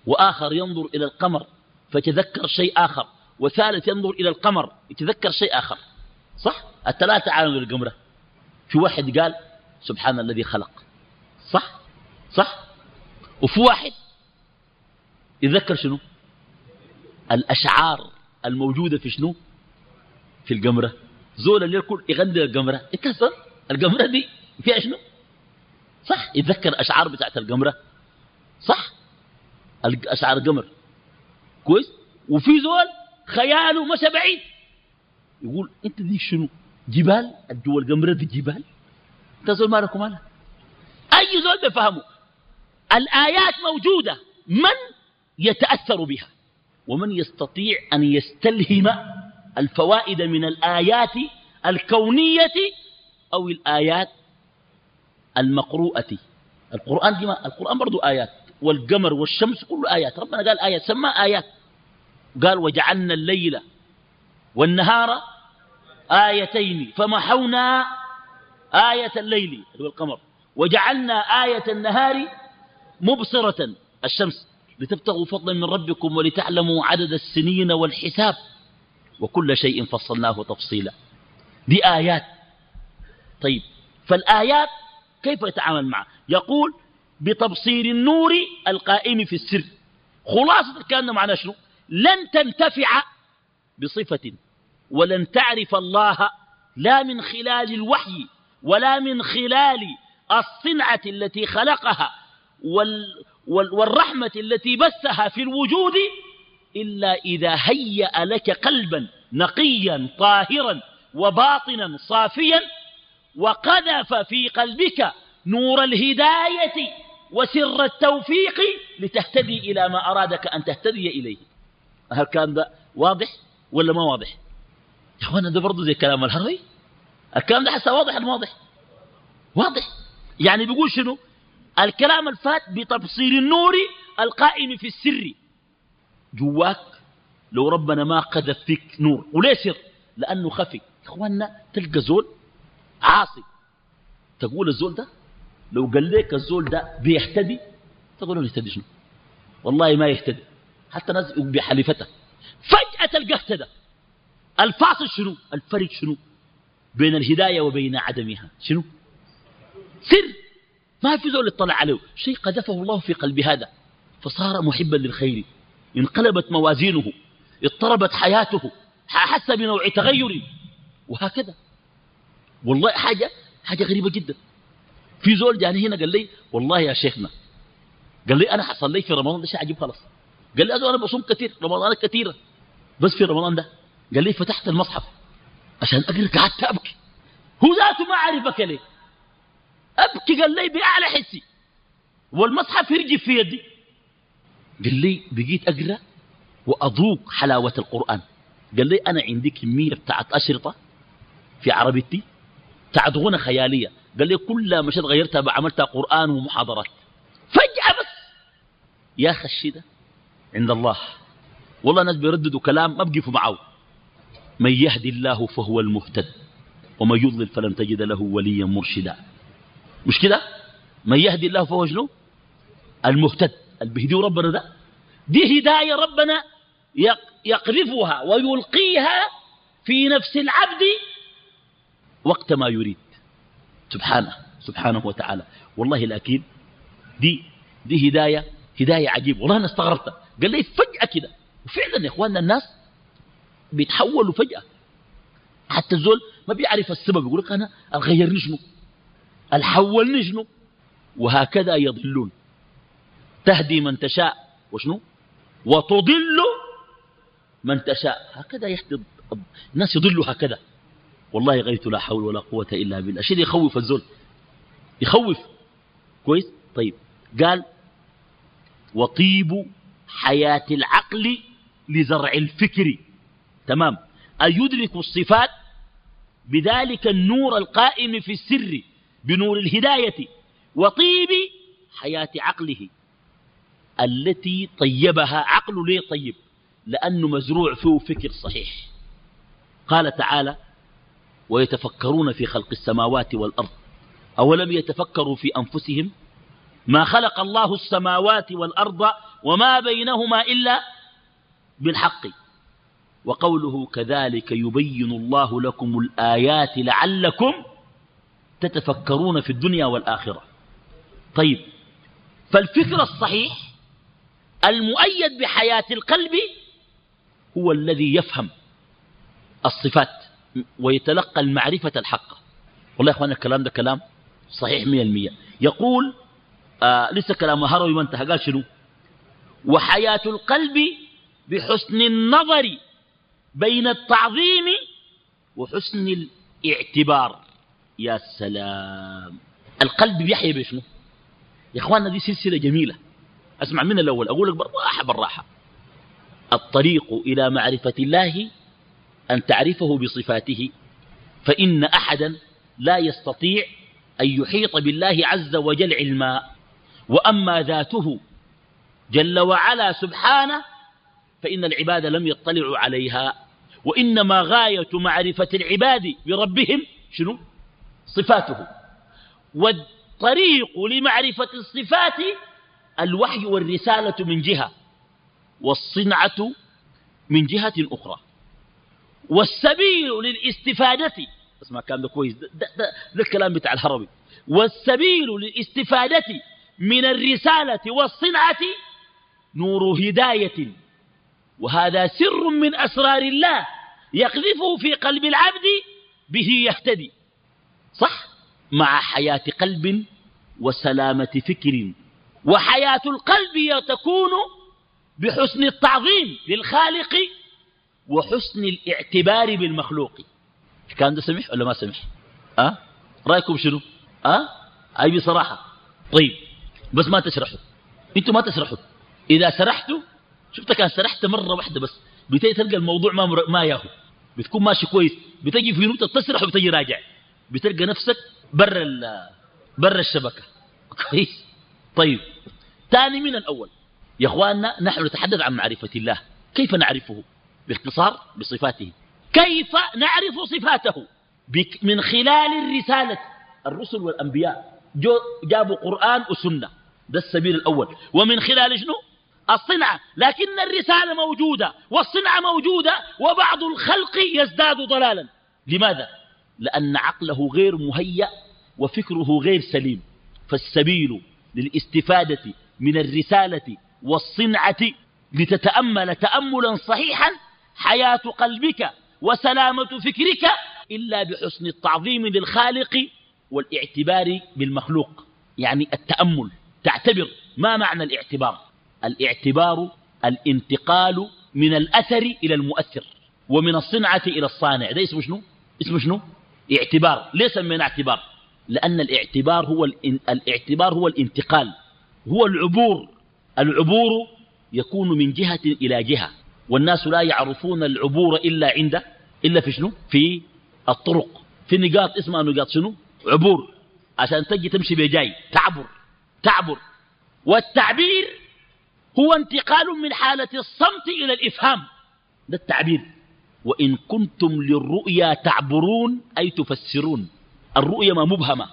Speaker 3: وآخر ينظر إلى القمر فيتذكر شيء آخر وثالث ينظر إلى القمر يتذكر شيء آخر. صح؟ الثلاثة عالم القمرة في واحد قال سبحان الذي خلق. صح؟ صح؟ وفي واحد يتذكر شنو؟ الأشعار الموجودة في شنو؟ في القمرة زول اللي يقول يغني القمرة اتكسر القمرة دي فيها شنو؟ صح؟ يتذكر أشعار بتاعت القمرة صح؟ أشعار القمر كويس؟ وفي زول خياله مشى بعيد. يقول أنت دي شنو؟ جبال؟ الجو القمرة دي جبال؟ أنت زول مالك ومالك أي زول بفهمه الآيات موجودة. من يتأثر بها؟ ومن يستطيع أن يستلهم الفوائد من الآيات الكونية أو الآيات المقروءة؟ القرآن دي ما القرآن برضو آيات. والقمر والشمس كله آيات. ربنا قال آيات سمى آيات. قال وجعلنا الليل والنهار آيتين فمحونا آية الليل والقمر وجعلنا آية النهار مبصرة الشمس. لتبتغوا فضلا من ربكم ولتعلموا عدد السنين والحساب. وكل شيء فصلناه تفصيلا. دي آيات. طيب فالآيات كيف يتعامل معها؟ يقول بتبصير النور القائم في السر. خلاصة الكلام معناه شنو؟ لن تنتفع بصفة ولن تعرف الله لا من خلال الوحي ولا من خلال الصنعة التي خلقها وال وال والرحمة التي بثها في الوجود إلا إذا هيأ لك قلبا نقيا طاهرا وباطنا صافيا وقذف في قلبك نور الهداية وسر التوفيق لتهتدي إلى ما أرادك أن تهتدي إليه. هل كان ده واضح ولا ما واضح؟ يا أخوانا ده برضه زي كلام الهروي. الكلام ده حسا واضح واضح؟ واضح. يعني بيقول شنو؟ الكلام الفات بتبصير النور القائم في السر. جواك لو ربنا ما قذف فيك نور. وليه سر؟ لأنه خفي. إخواننا تلقى زول عاصي. تقول الزول ده لو قال لك الزول ده بيهتدي تقول له يهتدي شنو؟ والله ما يهتدي حتى ناس بحليفتك فجأة تلقى اهتدى الفاصل شنو؟ الفرق شنو؟ بين الهداية وبين عدمها. شنو؟ سر. ما في زول يطلع عليه. شيء قذفه الله في قلب هذا. فصار محبا للخير. انقلبت موازينه. اضطربت حياته. حس بنوع تغير. وهكذا. والله حاجة حاجة غريبة جدا. في زول جاني هنا قال لي والله يا شيخنا قال لي أنا حصل لي في رمضان ده شيء عجيب خلاص. قال لي أنا بصوم كثير رمضانات كثيرة بس في رمضان ده قال لي فتحت المصحف عشان أقرأ قعدت أبكي. هو ذاته ما عرفك ليه. أبكي قال لي بأعلى حسي. والمصحف يرجف في يدي. قال لي بقيت أقرأ وأذوق حلاوة القرآن. قال لي أنا عندي كمية بتاعت أشرطة في عربيتي بتاعت غنى خيالية قال لي كلها مشيت غيرتها بعملتها قرآن ومحاضرات. فجأة بس. يا أخي الشيء عند الله. والله الناس بيرددوا كلام ما بقيفوا معه. من يهدي الله فهو المهتد ومن يضلل فلن تجد له وليا مرشدا. مش كده؟ من يهدي الله فهو شنو؟ المهتد. البهدي ربنا ده. دي هداية ربنا يقذفها ويلقيها في نفس العبد وقت ما يريد. سبحانه سبحانه وتعالى. والله الأكيد دي دي هداية هداية عجيب والله أنا استغربت. قال لي فجأة كده. وفعلا يا إخواننا الناس بيتحولوا فجأة. حتى الزول ما بيعرف السبب. يقول لك أنا الغيرني شنو؟ الحولني شنو؟ وهكذا يضلون. تهدي من تشاء. وشنو؟ وتضل من تشاء. هكذا يهدي الناس يضلوا هكذا. والله غيرت لا حول ولا قوة إلا بالله. شيء يخوف الزول؟ يخوف. كويس؟ طيب. قال وطيب حياة العقل لزرع الفكر. تمام. أن يدرك الصفات بذلك النور القائم في السر بنور الهداية. وطيب حياة عقله التي طيبها عقل ليه طيب لأنه مزروع فيه فكر صحيح. قال تعالى ويتفكرون في خلق السماوات والأرض. أولم يتفكروا في أنفسهم؟ ما خلق الله السماوات والأرض وما بينهما إلا بالحق. وقوله كذلك يبين الله لكم الآيات لعلكم تتفكرون في الدنيا والآخرة. طيب فالفكر الصحيح المؤيد بحياة القلب هو الذي يفهم الصفات. ويتلقى المعرفة الحقة والله يا أخوانا الكلام ده كلام صحيح مية المية. يقول آه لسه كلام هروي ما انتهى قال شنو؟ وحياة القلب بحسن النظر بين التعظيم وحسن الاعتبار. يا سلام. القلب بيحيى بشنو؟ يا اخواننا دي سلسلة جميلة. أسمع من الأول أقول لك بالراحة بالراحة. الطريق إلى معرفة الله أن تعرفه بصفاته فإن أحدا لا يستطيع أن يحيط بالله عز وجل علما. وأما ذاته جل وعلا سبحانه فإن العباد لم يطلعوا عليها. وإنما غاية معرفة العباد بربهم شنو؟ صفاته. والطريق لمعرفة الصفات الوحي والرسالة من جهة والصنعة من جهة أخرى. والسبيل للاستفادة اسمع كلام ده كويس ده, ده, ده, ده الكلام بتاع الهروي والسبيل للاستفادة من الرسالة والصنعة نور هداية. وهذا سر من أسرار الله يقذفه في قلب العبد به يهتدي. صح؟ مع حياة قلب وسلامة فكر. وحياة القلب تكون بحسن التعظيم للخالق وحسن الاعتبار بالمخلوق. كان ده سمح ولا ما سمح أه؟ رأيكم شنو؟ أه؟ أي بصراحة. طيب بس ما تسرحوا أنتوا ما تسرحوا إذا سرحتوا شفت كان سرحت مرة واحدة بس. بتجي تلقى الموضوع ما, مر... ما ياهو. بتكون ماشي كويس. بتجي في نقطة تسرح وبتجي راجع. بتلقى نفسك برا ال... برا الشبكة. كويس. طيب. ثاني من الأول. يا أخواننا نحن نتحدث عن معرفة الله. كيف نعرفه؟ باختصار بصفاته. كيف نعرف صفاته؟ من خلال الرسالة. الرسل والأنبياء. جابوا قرآن وسنة. ده السبيل الأول. ومن خلال شنو؟ الصنعة. لكن الرسالة موجودة. والصنعة موجودة. وبعض الخلق يزداد ضلالا. لماذا؟ لأن عقله غير مهيأ وفكره غير سليم. فالسبيل للاستفادة من الرسالة والصنعة لتتأمل تأملا صحيحا حياة قلبك وسلامة فكرك إلا بحسن التعظيم للخالق والاعتبار بالمخلوق. يعني التأمل. تعتبر ما معنى الاعتبار؟ الاعتبار الانتقال من الأثر إلى المؤثر ومن الصنعة إلى الصانع. ده اسمه شنو؟ اسمه شنو؟ اعتبار. ليس سمينا اعتبار. لأن الاعتبار هو الاعتبار هو الانتقال هو العبور. العبور يكون من جهة إلى جهة. والناس لا يعرفون العبور إلا عند إلا في شنو؟ في الطرق. في نقاط اسمها نقاط شنو؟ عبور. عشان تجي تمشي بجاي. تعبر. تعبر. والتعبير هو انتقال من حالة الصمت إلى الإفهام. ده التعبير. وإن كنتم للرؤيا تعبرون أي تفسرون. الرؤيا ما مبهمة.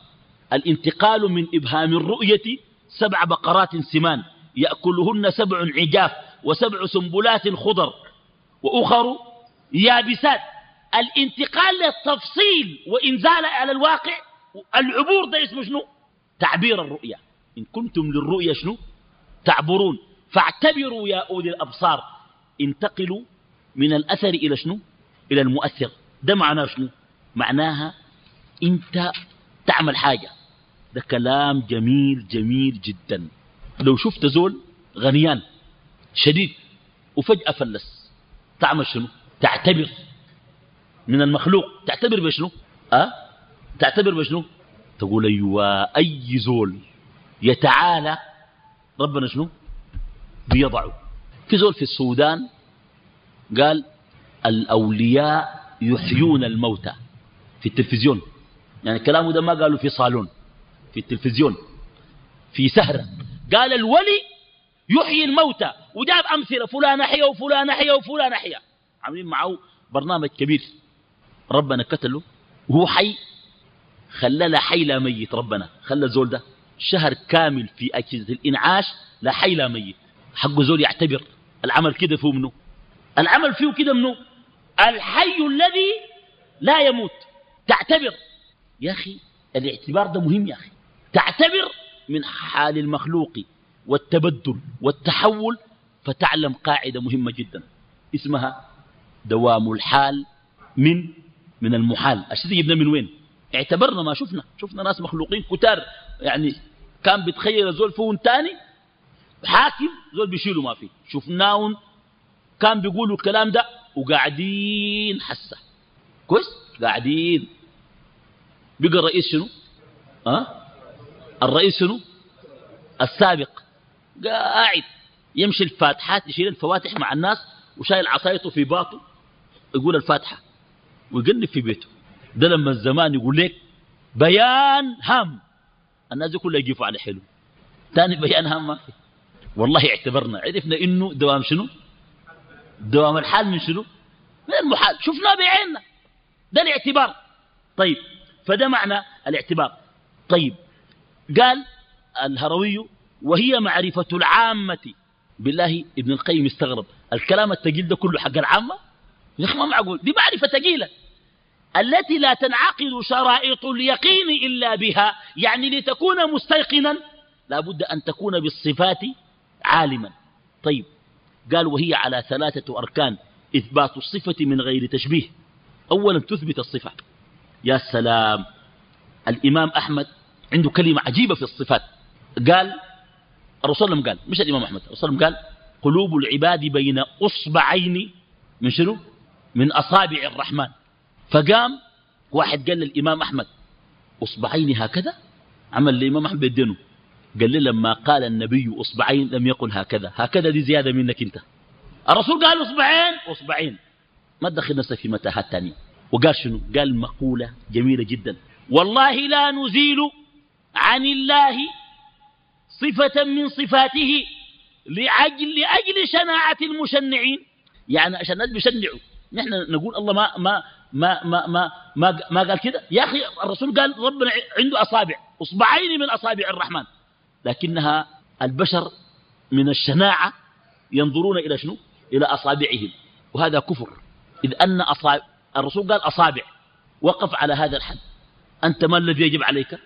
Speaker 3: الانتقال من إبهام الرؤية سبع بقرات سمان. يأكلهن سبع عجاف. وسبع سنبلات خضر وأخر يابسات. الانتقال للتفصيل وإنزال على الواقع العبور ده اسمه شنو؟ تعبير الرؤيا. إن كنتم للرؤيا شنو؟ تعبرون. فاعتبروا يا أولي الأبصار انتقلوا من الأثر إلى شنو؟ إلى المؤثر. ده معناه شنو؟ معناها أنت تعمل حاجة. ده كلام جميل جميل جدا. لو شفت زول غنيان شديد. وفجأة فلس. تعمل شنو؟ تعتبر من المخلوق. تعتبر بشنو؟ أه؟ تعتبر بشنو؟ تقول أيوة أي زول يتعالى ربنا شنو؟ بيضعه. في زول في السودان قال الأولياء يحيون الموتى. في التلفزيون. يعني كلامه ده ما قالوا في صالون. في التلفزيون. في سهرة. قال الولي يحيي الموتى. وجاب أمثلة فلان أحيا وفلان أحيا وفلان أحيا. عاملين معه برنامج كبير. ربنا قتله وهو حي. خلى لا حي لا ميت ربنا. خلى الزول ده شهر كامل في أجهزة الإنعاش لا حي لا ميت. حق زول يعتبر العمل كده فيه منه العمل فيه كده منه الحي الذي لا يموت. تعتبر. يا أخي الاعتبار ده مهم يا أخي. تعتبر من حال المخلوق والتبدل والتحول فتعلم قاعدة مهمة جدا اسمها دوام الحال من من المحال. الشيء جبنا من وين؟ اعتبرنا ما شفنا. شفنا ناس مخلوقين كتار يعني كان بيتخيل زول فون تاني حاكم زول بيشيلوا ما فيه. شفناهم كان بيقولوا الكلام ده وقاعدين حسه كويس؟ قاعدين. بقى الرئيس شنو؟ أه؟ الرئيس شنو؟ السابق. قاعد. يمشي الفاتحات يشيل الفواتح مع الناس وشايل عصايته في باطه يقول الفاتحة ويقلب في بيته. ده لما الزمان يقول لك بيان هام الناس كلها يجيفوا على حلو. ثاني بيان هام ما في. والله اعتبرنا عرفنا إنه دوام شنو؟ دوام الحال من شنو؟ من المحال. شفناه بعيننا. ده الاعتبار. طيب فده معنى الاعتبار. طيب قال الهروي وهي معرفة العامة. بالله ابن القيم استغرب. الكلام التقيل ده كله حق العامة؟ يا أخي ما معقول. دي معرفة تقيلة التي لا تنعقد شرائط اليقين إلا بها. يعني لتكون مستيقنا لابد أن تكون بالصفات عالما. طيب. قال وهي على ثلاثة أركان. إثبات الصفة من غير تشبيه. أولا تثبت الصفة. يا سلام. الإمام أحمد عنده كلمة عجيبة في الصفات. قال الرسول قال مش الإمام أحمد الرسول قال قلوب العباد بين أصبعين من شنو؟ من أصابع الرحمن. فقام واحد قال للإمام أحمد أصبعين هكذا؟ عمل الإمام أحمد بيدينه. قال لي لما قال النبي أصبعين لم يقل هكذا. هكذا دي زيادة منك أنت. الرسول قال أصبعين أصبعين. ما تدخل نفسك في متاهات ثانية وقال شنو؟ قال مقولة جميلة جدا. والله لا نزيل عن الله صفة من صفاته لأجل, لأجل شناعة المشنعين. يعني عشان الناس بيشنعوا. نحن نقول الله ما ما ما ما ما ما, ما قال كده. يا أخي الرسول قال ربنا عنده أصابع أصبعين من أصابع الرحمن. لكنها البشر من الشناعة ينظرون إلى شنو؟ إلى أصابعهم. وهذا كفر. إذ أن أصابع الرسول قال أصابع. وقف على هذا الحد. أنت ما الذي يجب عليك؟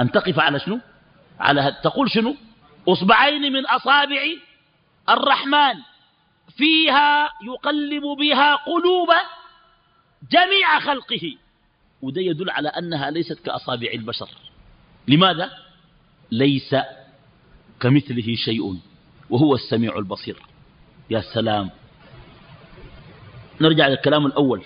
Speaker 3: أن تقف على شنو؟ على تقول شنو؟ أصبعين من أصابع الرحمن. فيها يقلب بها قلوب جميع خلقه. وده يدل على أنها ليست كأصابع البشر. لماذا؟ ليس كمثله شيء. وهو السميع البصير. يا سلام. نرجع للكلام الأول.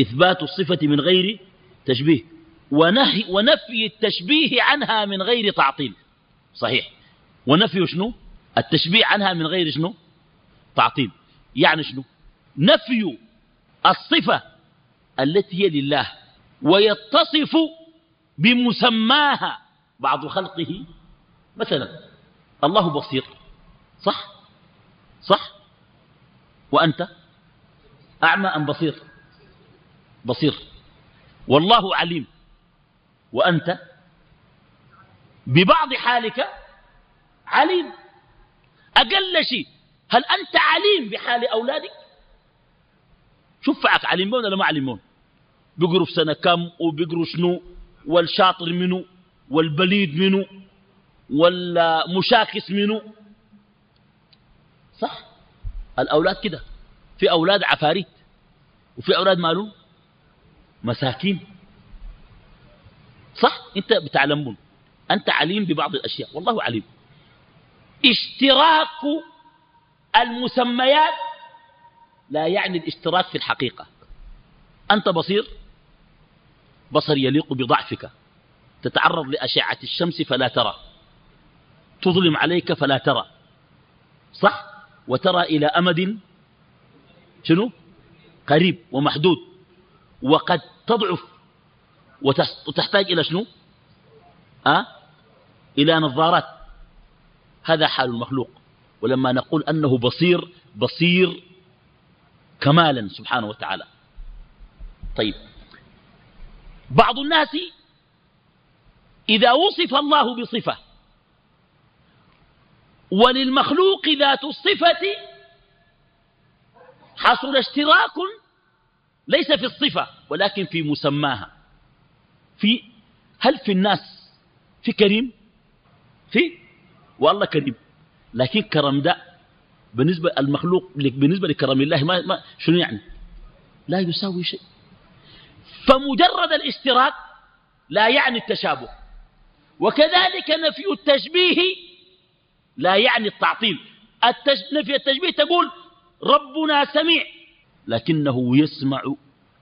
Speaker 3: إثبات الصفة من غير تشبيه. ونهي ونفي التشبيه عنها من غير تعطيل. صحيح. ونفي شنو؟ التشبيه عنها من غير شنو؟ تعطيل. يعني شنو؟ نفي الصفة التي هي لله ويتصف بمسماها بعض خلقه. مثلا الله بصير صح؟ صح؟ وأنت؟ أعمى أم بصير؟ بصير. والله عليم. وأنت ببعض حالك عليم. أقل شيء هل أنت عليم بحال أولادك؟ شوف فعك علمون ولا ما علمون؟ بيقروا في سنة كم وبيقروا شنو؟ والشاطر منه والبليد منه والمشاكس منه صح؟ الأولاد كده. في أولاد عفاريت وفي أولاد مالون؟ مساكين. صح؟ أنت بتعلمون. أنت عليم ببعض الأشياء. والله عليم. اشتراك المسميات لا يعني الاشتراك في الحقيقة. أنت بصير؟ بصر يليق بضعفك. تتعرض لأشعة الشمس فلا ترى. تظلم عليك فلا ترى. صح؟ وترى إلى أمد. شنو؟ قريب ومحدود. وقد تضعف وتحتاج إلى شنو؟ أه؟ إلى نظارات. هذا حال المخلوق. ولما نقول أنه بصير بصير كمالا سبحانه وتعالى. طيب. بعض الناس إذا وصف الله بصفة وللمخلوق ذات الصفة حصل اشتراك ليس في الصفة ولكن في مسماها. في هل في الناس في كريم؟ في؟ والله كريم. لكن كرم ده بالنسبة المخلوق بالنسبة لكرم الله ما, ما شنو يعني؟ لا يساوي شيء. فمجرد الاشتراك لا يعني التشابه. وكذلك نفي التشبيه لا يعني التعطيل. نفي التشبيه تقول ربنا سميع لكنه يسمع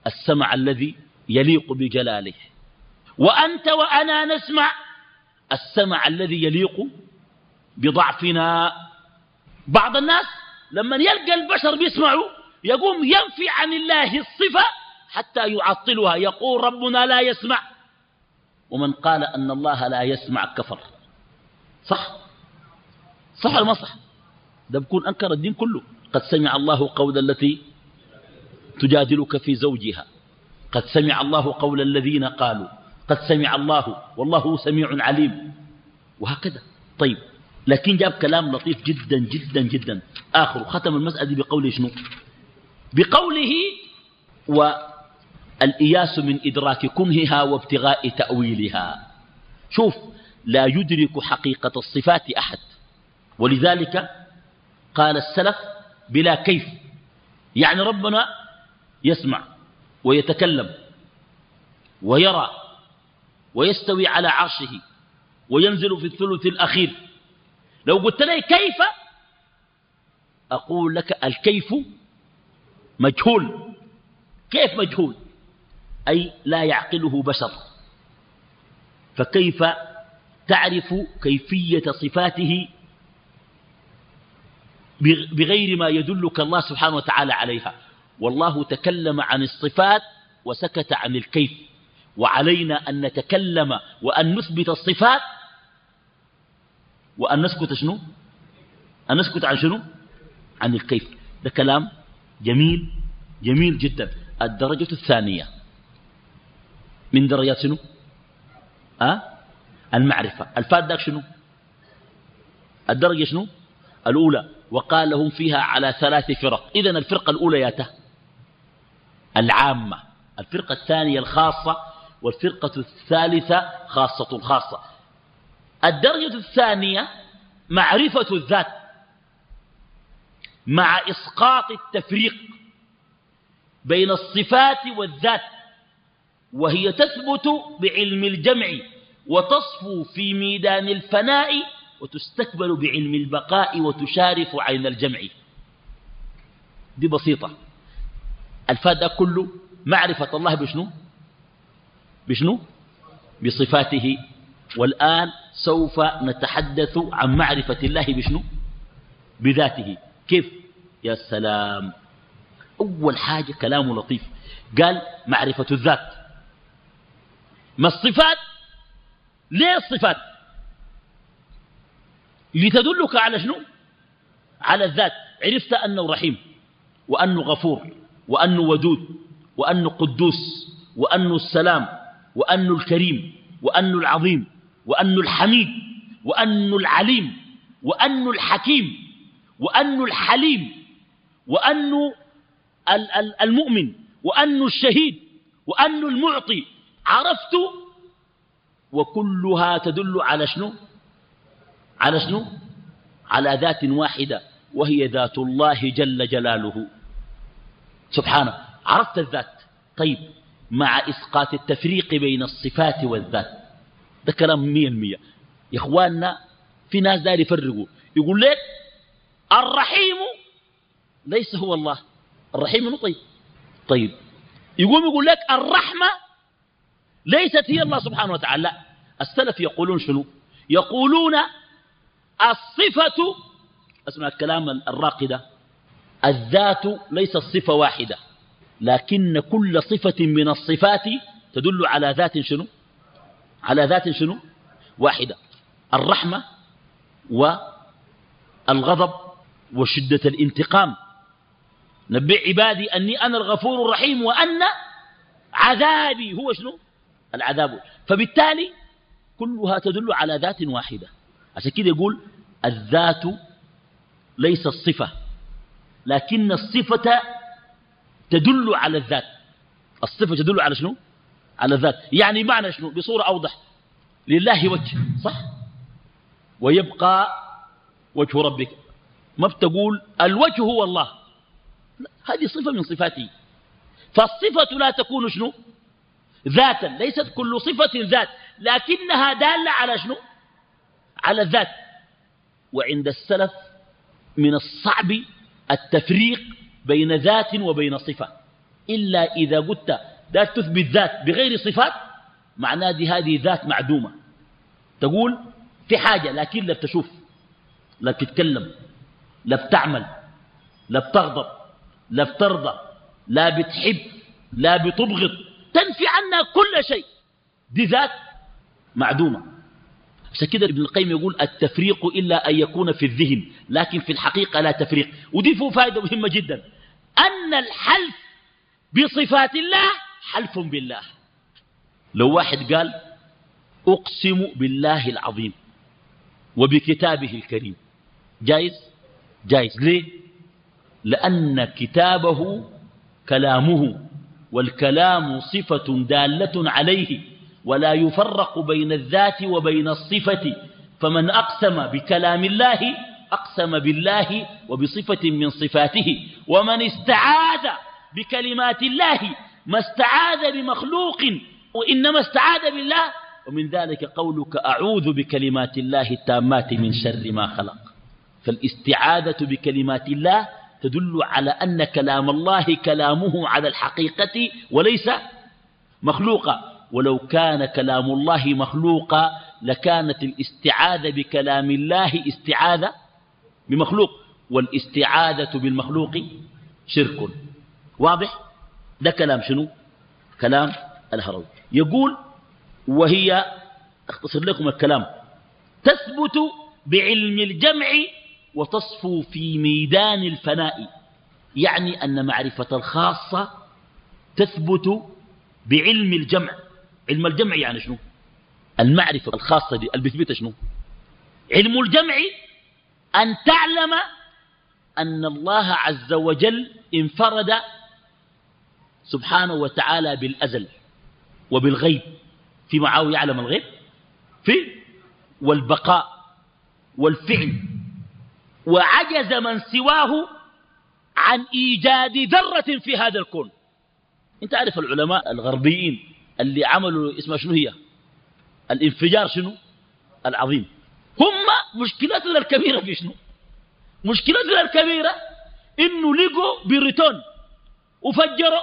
Speaker 3: السمع الذي يليق بجلاله. وأنت وأنا نسمع. السمع الذي يليق بضعفنا. بعض الناس لما يلقى البشر بيسمعوا يقوم ينفي عن الله الصفة حتى يعطلها يقول ربنا لا يسمع. ومن قال أن الله لا يسمع كفر. صح؟ صح ولا ما صح؟ ده بكون أنكر الدين كله. قد سمع الله قول التي تجادلك في زوجها. قد سمع الله قول الذين قالوا. قد سمع الله والله سميع عليم. وهكذا. طيب لكن جاب كلام لطيف جدا جدا جدا. آخر ختم المسألة بقوله شنو؟ بقوله والإياس من إدراك كنهها وابتغاء تأويلها. شوف لا يدرك حقيقة الصفات أحد. ولذلك قال السلف بلا كيف. يعني ربنا يسمع ويتكلم ويرى ويستوي على عرشه وينزل في الثلث الأخير. لو قلت لي كيف؟ أقول لك الكيف مجهول. كيف مجهول؟ أي لا يعقله بشر. فكيف تعرف كيفية صفاته بغير ما يدلك الله سبحانه وتعالى عليها؟ والله تكلم عن الصفات وسكت عن الكيف. وعلينا أن نتكلم وأن نثبت الصفات. وأن نسكت شنو؟ أن نسكت عن شنو؟ عن الكيف. ده كلام جميل جميل جدا. الدرجة الثانية. من درجات شنو؟ أه؟ المعرفة. الفات داك شنو؟ الدرجة شنو؟ الأولى. وقال لهم فيها على ثلاث فرق. إذن الفرقة الأولى ياته العامة. الفرقة الثانية الخاصة والفرقة الثالثة خاصة الخاصة الدرجة الثانية معرفة الذات مع إسقاط التفريق بين الصفات والذات وهي تثبت بعلم الجمع وتصفو في ميدان الفناء وتستكبل بعلم البقاء وتشارف عين الجمع. دي بسيطة. الفاد كله معرفة الله بشنو؟ بشنو؟ بصفاته. والآن سوف نتحدث عن معرفة الله بشنو؟ بذاته. كيف؟ يا سلام. أول حاجة كلام لطيف. قال معرفة الذات. ما الصفات؟ ليه الصفات؟ لتدلك على شنو؟ على الذات. عرفت أنه رحيم وأنه غفور وأنه ودود وأنه قدوس وأنه السلام. وأنه الكريم وأنه العظيم وأنه الحميد وأنه العليم وأنه الحكيم وأنه الحليم وأنه المؤمن وأنه الشهيد وأنه المعطي. عرفت؟ وكلها تدل على شنو؟ على شنو؟ على ذات واحدة وهي ذات الله جل جلاله. سبحانه. عرفت الذات؟ طيب. مع إسقاط التفريق بين الصفات والذات. ده كلام مية المية يا إخواننا في ناس دار يفرقوا. يقول لك الرحيم ليس هو الله. الرحيم منه طيب. طيب. يقوم يقول لك الرحمة ليست هي الله سبحانه وتعالى. لا. السلف يقولون شنو؟ يقولون الصفة اسمع الكلام الراقي ده الذات ليست صفة واحدة. لكن كل صفة من الصفات تدل على ذات شنو؟ على ذات شنو؟ واحدة الرحمة والغضب وشدة الانتقام. نبع عبادي أني أنا الغفور الرحيم وأن عذابي هو شنو؟ العذاب. فبالتالي كلها تدل على ذات واحدة. عشان كده يقول الذات ليس الصفة لكن الصفة تدل على الذات. الصفة تدل على شنو؟ على الذات. يعني معنى شنو؟ بصورة أوضح. لله وجه صح؟ ويبقى وجه ربك. ما بتقول الوجه هو الله. هذه صفة من صفاته. فالصفة لا تكون شنو؟ ذاتا. ليست كل صفة ذات. لكنها دالة على شنو؟ على الذات. وعند السلف من الصعب التفريق بين ذات وبين صفة إلا إذا قلت ذات تثبت ذات بغير صفات معناه دي هذه ذات معدومة. تقول في حاجة لكن لا بتشوف لا بتتكلم لا بتعمل لا بتغضب لا بترضى لا بتحب لا بتبغض. تنفي عنها كل شيء. دي ذات معدومة. عشان كده ابن القيم يقول التفريق إلا أن يكون في الذهن لكن في الحقيقة لا تفريق. ودي فيه فائدة مهمة جدا. أن الحلف بصفات الله حلف بالله. لو واحد قال أقسم بالله العظيم وبكتابه الكريم جائز جائز ليه؟ لأن كتابه كلامه والكلام صفة دالة عليه. ولا يفرق بين الذات وبين الصفة فمن أقسم بكلام الله أقسم بالله وبصفة من صفاته ومن استعاذ بكلمات الله ما استعاذ بمخلوق وإنما استعاذ بالله ومن ذلك قولك أعوذ بكلمات الله التامات من شر ما خلق. فالاستعاذة بكلمات الله تدل على أن كلام الله كلامه على الحقيقة وليس مخلوقا. ولو كان كلام الله مخلوقا لكانت الاستعاذة بكلام الله استعاذة بمخلوق والاستعاذة بالمخلوق شرك. واضح؟ ده كلام شنو؟ كلام الهروي. يقول وهي أختصر لكم الكلام تثبت بعلم الجمع وتصفو في ميدان الفناء. يعني أن معرفة الخاصة تثبت بعلم الجمع. علم الجمع يعني شنو؟ المعرفة الخاصة دي اللي بيثبتها شنو؟ علم الجمع أن تعلم أن الله عز وجل انفرد سبحانه وتعالى بالأزل وبالغيب. في معاوية يعلم الغيب؟ في؟ والبقاء والفعل. وعجز من سواه عن إيجاد ذرة في هذا الكون. أنت عارف العلماء الغربيين اللي عملوا اسمها شنو هي؟ الانفجار شنو؟ العظيم. هم مشكلتنا الكبيرة في شنو؟ مشكلتنا الكبيرة إنه لقوا بروتون وفجروا.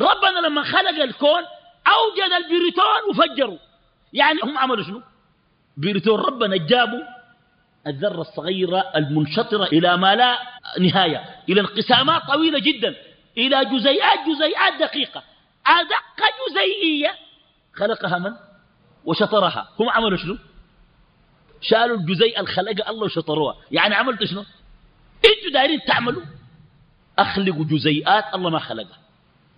Speaker 3: ربنا لما خلق الكون أوجد البروتون وفجروا. يعني هم عملوا شنو؟ بروتون ربنا جابوا الذرة الصغيرة المنشطرة إلى ما لا نهاية إلى انقسامات طويلة جدا إلى جزيئات جزيئات دقيقة. أدق جزيئية. خلقها من؟ وشطرها. هم عملوا شنو؟ شالوا الجزيئة الخلق الله وشطروها. يعني عملت شنو؟ أنتوا دايرين تعملوا. أخلقوا جزيئات الله ما خلقها.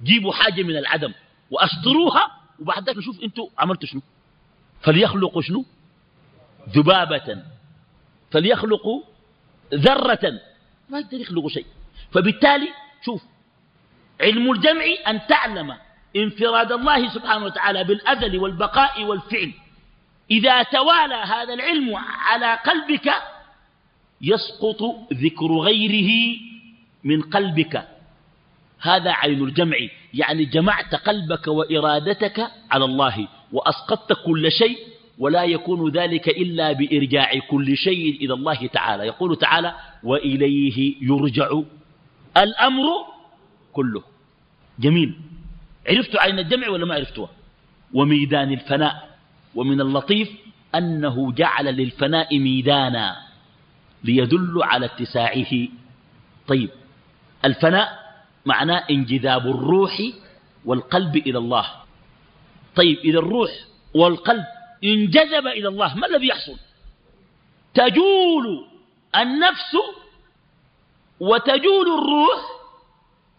Speaker 3: جيبوا حاجة من العدم وأشطروها وبعد ذلك نشوف أنتوا عملتوا شنو. فليخلقوا شنو؟ ذبابة. فليخلقوا ذرة. ما يقدر يخلقوا شيء. فبالتالي شوف علم الجمع أن تعلم انفراد الله سبحانه وتعالى بالأزل والبقاء والفعل. إذا توالى هذا العلم على قلبك يسقط ذكر غيره من قلبك. هذا عين الجمع يعني جمعت قلبك وإرادتك على الله وأسقطت كل شيء ولا يكون ذلك إلا بإرجاع كل شيء إلى الله تعالى. يقول تعالى وإليه يرجع الأمر كله. جميل. عرفتوا عين الجمع ولا ما عرفتوها؟ وميدان الفناء ومن اللطيف أنه جعل للفناء ميدانا ليدل على اتساعه. طيب الفناء معناه انجذاب الروح والقلب إلى الله. طيب إذا الروح والقلب انجذب إلى الله ما الذي يحصل؟ تجول النفس وتجول الروح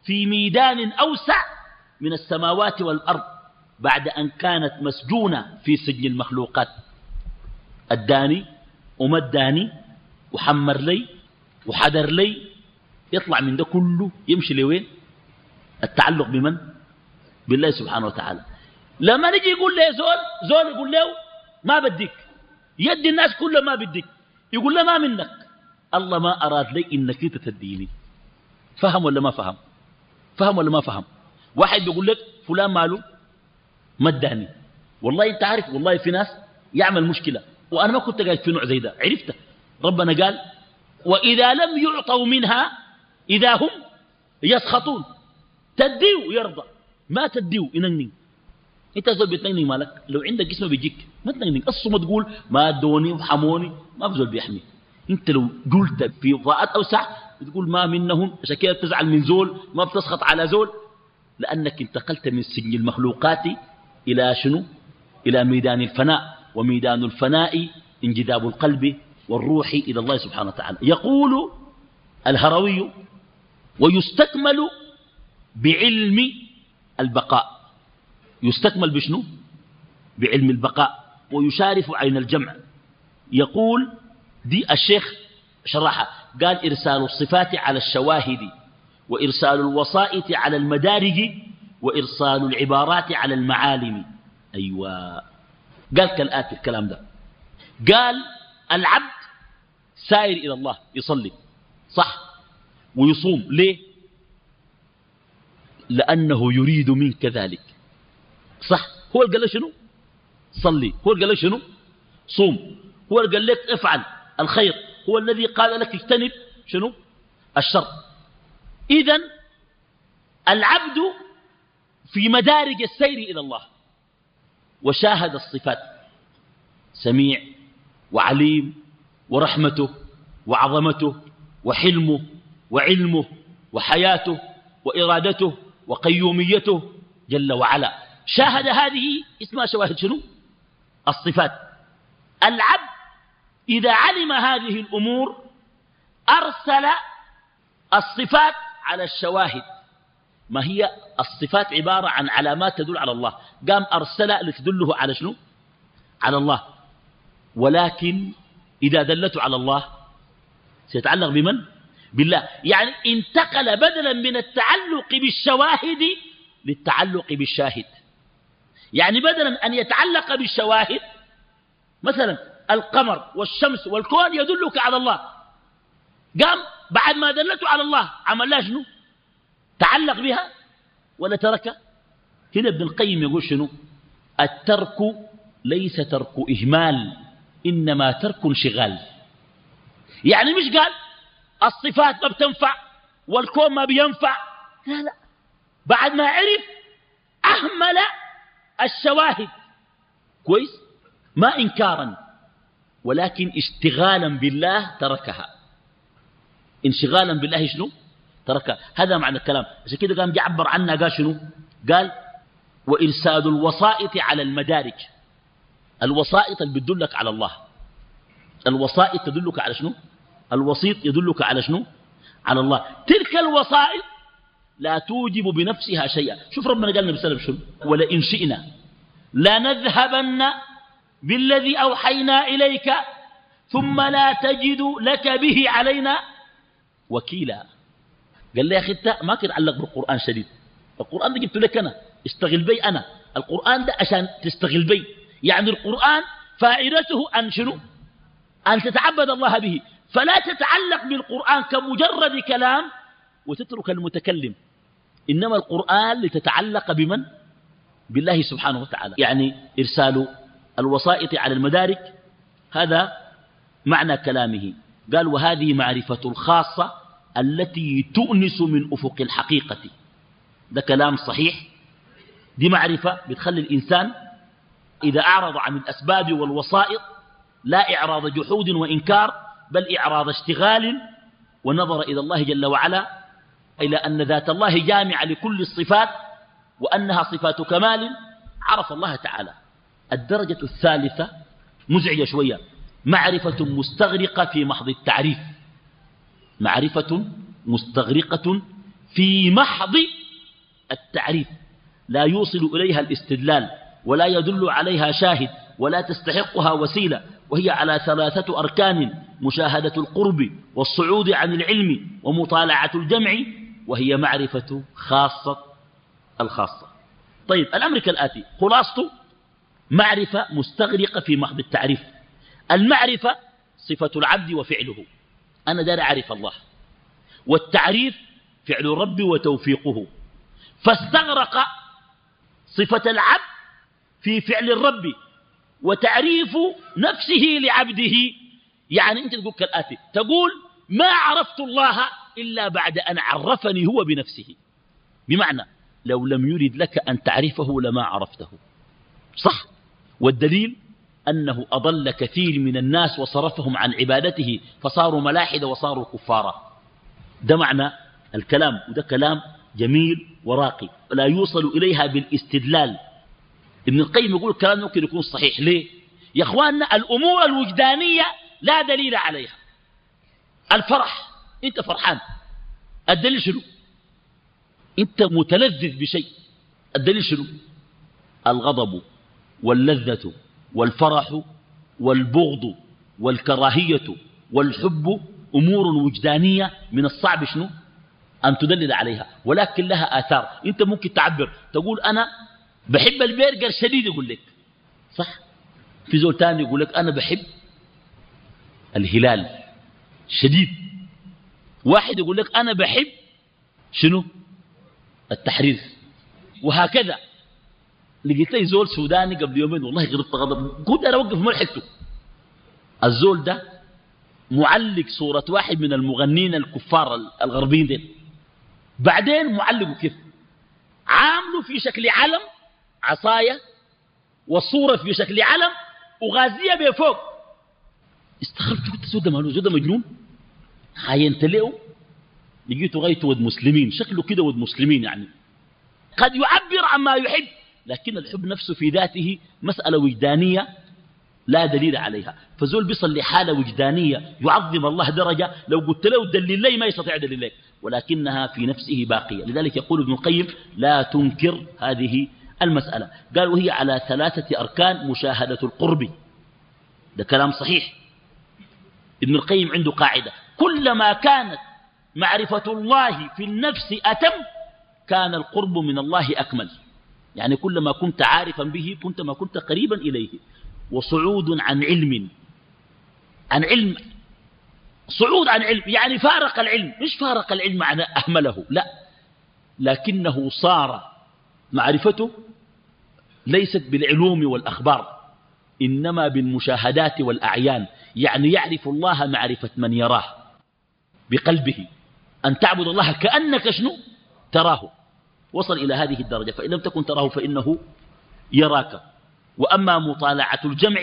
Speaker 3: في ميدان أوسع من السماوات والأرض بعد أن كانت مسجونة في سجن المخلوقات. الداني ومداني وحمر لي وحدر لي يطلع من ده كله يمشي لوين؟ التعلق بمن؟ بالله سبحانه وتعالى. لما نجي يقول له زول زول يقول له ما بديك يد الناس كلها ما بديك يقول له ما منك. الله ما أراد لي إنك أنت تديني. فهم ولا ما فهم؟ فهم ولا ما فهم؟ واحد بيقول لك فلان ماله ما اداني. والله انت عارف والله في ناس يعمل مشكلة. وأنا ما كنت قاعد في نوع زي ده عرفت ربنا قال وإذا لم يعطوا منها إذا هم يسخطون. تديو يرضى. ما تديو ينني انت زول بتنني مالك. لو عندك جسم بيجيك. ما تنني أصلا ما تقول ما ادوني وحموني ما بزول بيحمي انت لو قلت في ضاءات أوسع بتقول ما منهم عشان كده بتزعل من زول ما بتسخط على زول لأنك انتقلت من سجن المخلوقات إلى شنو؟ إلى ميدان الفناء وميدان الفناء انجذاب القلب والروح إلى الله سبحانه وتعالى. يقول الهروي ويستكمل بعلم البقاء. يستكمل بشنو؟ بعلم البقاء. ويشارف عين الجمع. يقول دي الشيخ شرحها. قال إرسال الصفات على الشواهد. وإرسال الوسائط على المدارج وإرسال العبارات على المعالم. أيوة. قال كالآتي الكلام ده. قال العبد سائر إلى الله يصلي. صح. ويصوم. ليه؟ لأنه يريد منك ذلك. صح. هو قال لك شنو؟ صلي. هو قال لك شنو؟ صوم. هو قال لك افعل الخير. هو الذي قال لك اجتنب شنو؟ الشر. إذا العبد في مدارج السير إلى الله وشاهد الصفات سميع وعليم ورحمته وعظمته وحلمه وعلمه وحياته وإرادته وقيوميته جل وعلا. شاهد هذه اسمها شواهد شنو؟ الصفات. العبد إذا علم هذه الأمور أرسل الصفات على الشواهد. ما هي الصفات عبارة عن علامات تدل على الله. قام أرسل لتدله على شنو؟ على الله. ولكن إذا دلته على الله سيتعلق بمن؟ بالله. يعني انتقل بدلا من التعلق بالشواهد للتعلق بالشاهد. يعني بدلا أن يتعلق بالشواهد مثلا القمر والشمس والكون يدلك على الله. قام بعد ما دلته على الله عمل شنو؟ تعلق بها ولا ترك؟ هنا ابن القيم يقول شنو؟ الترك ليس ترك إهمال إنما ترك انشغال. يعني مش قال الصفات ما بتنفع والكون ما بينفع؟ لا لا. بعد ما عرف أهمل الشواهد. كويس؟ ما إنكارا ولكن اشتغالا بالله تركها. انشغالا بالله شنو؟ تركها هذا معنى الكلام. عشان كده قام يعبر عنها قال شنو؟ قال وإرسال الوسائط على المدارج. الوسائط اللي بتدلك على الله. الوسائط تدلك على شنو؟ الوسيط يدلك على شنو؟ على الله. تلك الوسائط لا توجب بنفسها شيئا. شوف ربنا قال بسبب شنو ولئن شئنا لنذهبن بالذي أوحينا إليك ثم لا تجد لك به علينا وكيلا. قال لي يا أخي أنت ما تتعلق بالقرآن شديد. القرآن ده جبت لك أنا. اشتغل بي أنا. القرآن ده عشان تشتغل بي. يعني القرآن فائدته أن شنو؟ أن تتعبد الله به. فلا تتعلق بالقرآن كمجرد كلام وتترك المتكلم. إنما القرآن لتتعلق بمن؟ بالله سبحانه وتعالى. يعني إرسال الوسائط على المدارك. هذا معنى كلامه. قال وهذه معرفة الخاصة التي تؤنس من أفق الحقيقة. ده كلام صحيح. دي معرفة بتخلي الإنسان إذا أعرض عن الأسباب والوسائط لا إعراض جحود وإنكار بل إعراض اشتغال ونظر إلى الله جل وعلا إلى أن ذات الله جامعة لكل الصفات وأنها صفات كمال عرف الله تعالى. الدرجة الثالثة مزعجة شوية. معرفة مستغرقة في محض التعريف. معرفة مستغرقة في محض التعريف. لا يوصل إليها الاستدلال ولا يدل عليها شاهد ولا تستحقها وسيلة وهي على ثلاثة أركان مشاهدة القرب والصعود عن العلم ومطالعة الجمع وهي معرفة خاصة الخاصة. طيب الأمر كالآتي خلاصته معرفة مستغرقة في محض التعريف. المعرفة صفة العبد وفعله. أنا دار أعرف الله. والتعريف فعل الرب وتوفيقه. فاستغرق صفة العبد في فعل الرب وتعريف نفسه لعبده. يعني أنت تقول كالآتي تقول ما عرفت الله إلا بعد أن عرفني هو بنفسه. بمعنى لو لم يرد لك أن تعرفه لما عرفته. صح؟ والدليل أنه أضل كثير من الناس وصرفهم عن عبادته فصاروا ملاحدة وصاروا كفارا ده معنى الكلام وده كلام جميل وراقي. لا يوصل إليها بالاستدلال. ابن القيم يقول الكلام ممكن يكون صحيح. ليه؟ يا أخواننا الأمور الوجدانية لا دليل عليها. الفرح أنت فرحان. الدليل شنو؟ أنت متلذذ بشيء. الدليل شنو؟ الغضب واللذة والفرح والبغض والكراهية والحب أمور وجدانية من الصعب شنو؟ أن تدلل عليها ولكن لها آثار. أنت ممكن تعبر تقول أنا بحب البرجر شديد يقول لك. صح؟ في زول تاني يقول لك أنا بحب الهلال شديد. واحد يقول لك أنا بحب شنو؟ التحرير. وهكذا. لقيت لي زول سوداني قبل يومين والله غضبت غضب. قلت أنا أوقف ملحقته الزول ده معلق صورة واحد من المغنين الكفار الغربيين دين بعدين معلقه كيف؟ عامله في شكل علم عصاية والصورة في شكل علم وغازية بفوق استغربت قلت زود ماله زود مجنون. عاينت له لقيته غايته ود مسلمين. شكله كده ود مسلمين يعني. قد يعبر عما يحب. لكن الحب نفسه في ذاته مسألة وجدانية لا دليل عليها. فزول بيصل لحالة وجدانية يعظم الله درجة لو قلت له دليل لي ما يستطيع دليل لك ولكنها في نفسه باقية. لذلك يقول ابن القيم لا تنكر هذه المسألة قال وهي على ثلاثة أركان مشاهدة القرب ده كلام صحيح. ابن القيم عنده قاعدة كلما كانت معرفة الله في النفس أتم كان القرب من الله أكمل يعني كلما كنت عارفا به كنت ما كنت قريبا إليه. وصعود عن علم. عن علم. صعود عن علم. يعني فارق العلم. مش فارق العلم معنى أهمله. لا. لكنه صار. معرفته ليست بالعلوم والأخبار. إنما بالمشاهدات والأعيان. يعني يعرف الله معرفة من يراه. بقلبه. أن تعبد الله كأنك شنو؟ تراه. وصل إلى هذه الدرجة فإن لم تكن تراه فإنه يراك. وأما مطالعة الجمع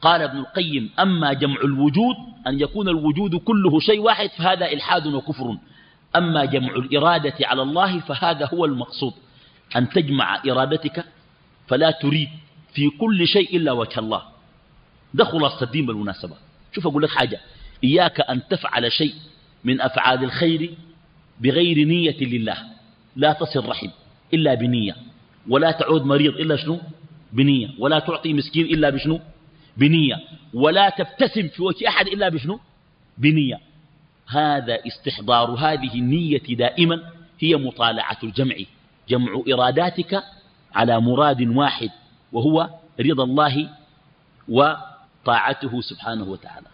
Speaker 3: قال ابن القيم أما جمع الوجود أن يكون الوجود كله شيء واحد فهذا إلحاد وكفر. أما جمع الإرادة على الله فهذا هو المقصود. أن تجمع إرادتك فلا تريد في كل شيء إلا وجه الله. ده خلاص الدين بالمناسبة. شوف أقول لك حاجة. إياك أن تفعل شيء من أفعال الخير بغير نية لله. لا تصل رحم إلا بنية ولا تعود مريض إلا شنو؟ بنية ولا تعطي مسكين إلا بشنو؟ بنية ولا تبتسم في وجه أحد إلا بشنو؟ بنية. هذا استحضار هذه النية دائما هي مطالعة الجمع جمع إراداتك على مراد واحد وهو رضا الله وطاعته سبحانه وتعالى.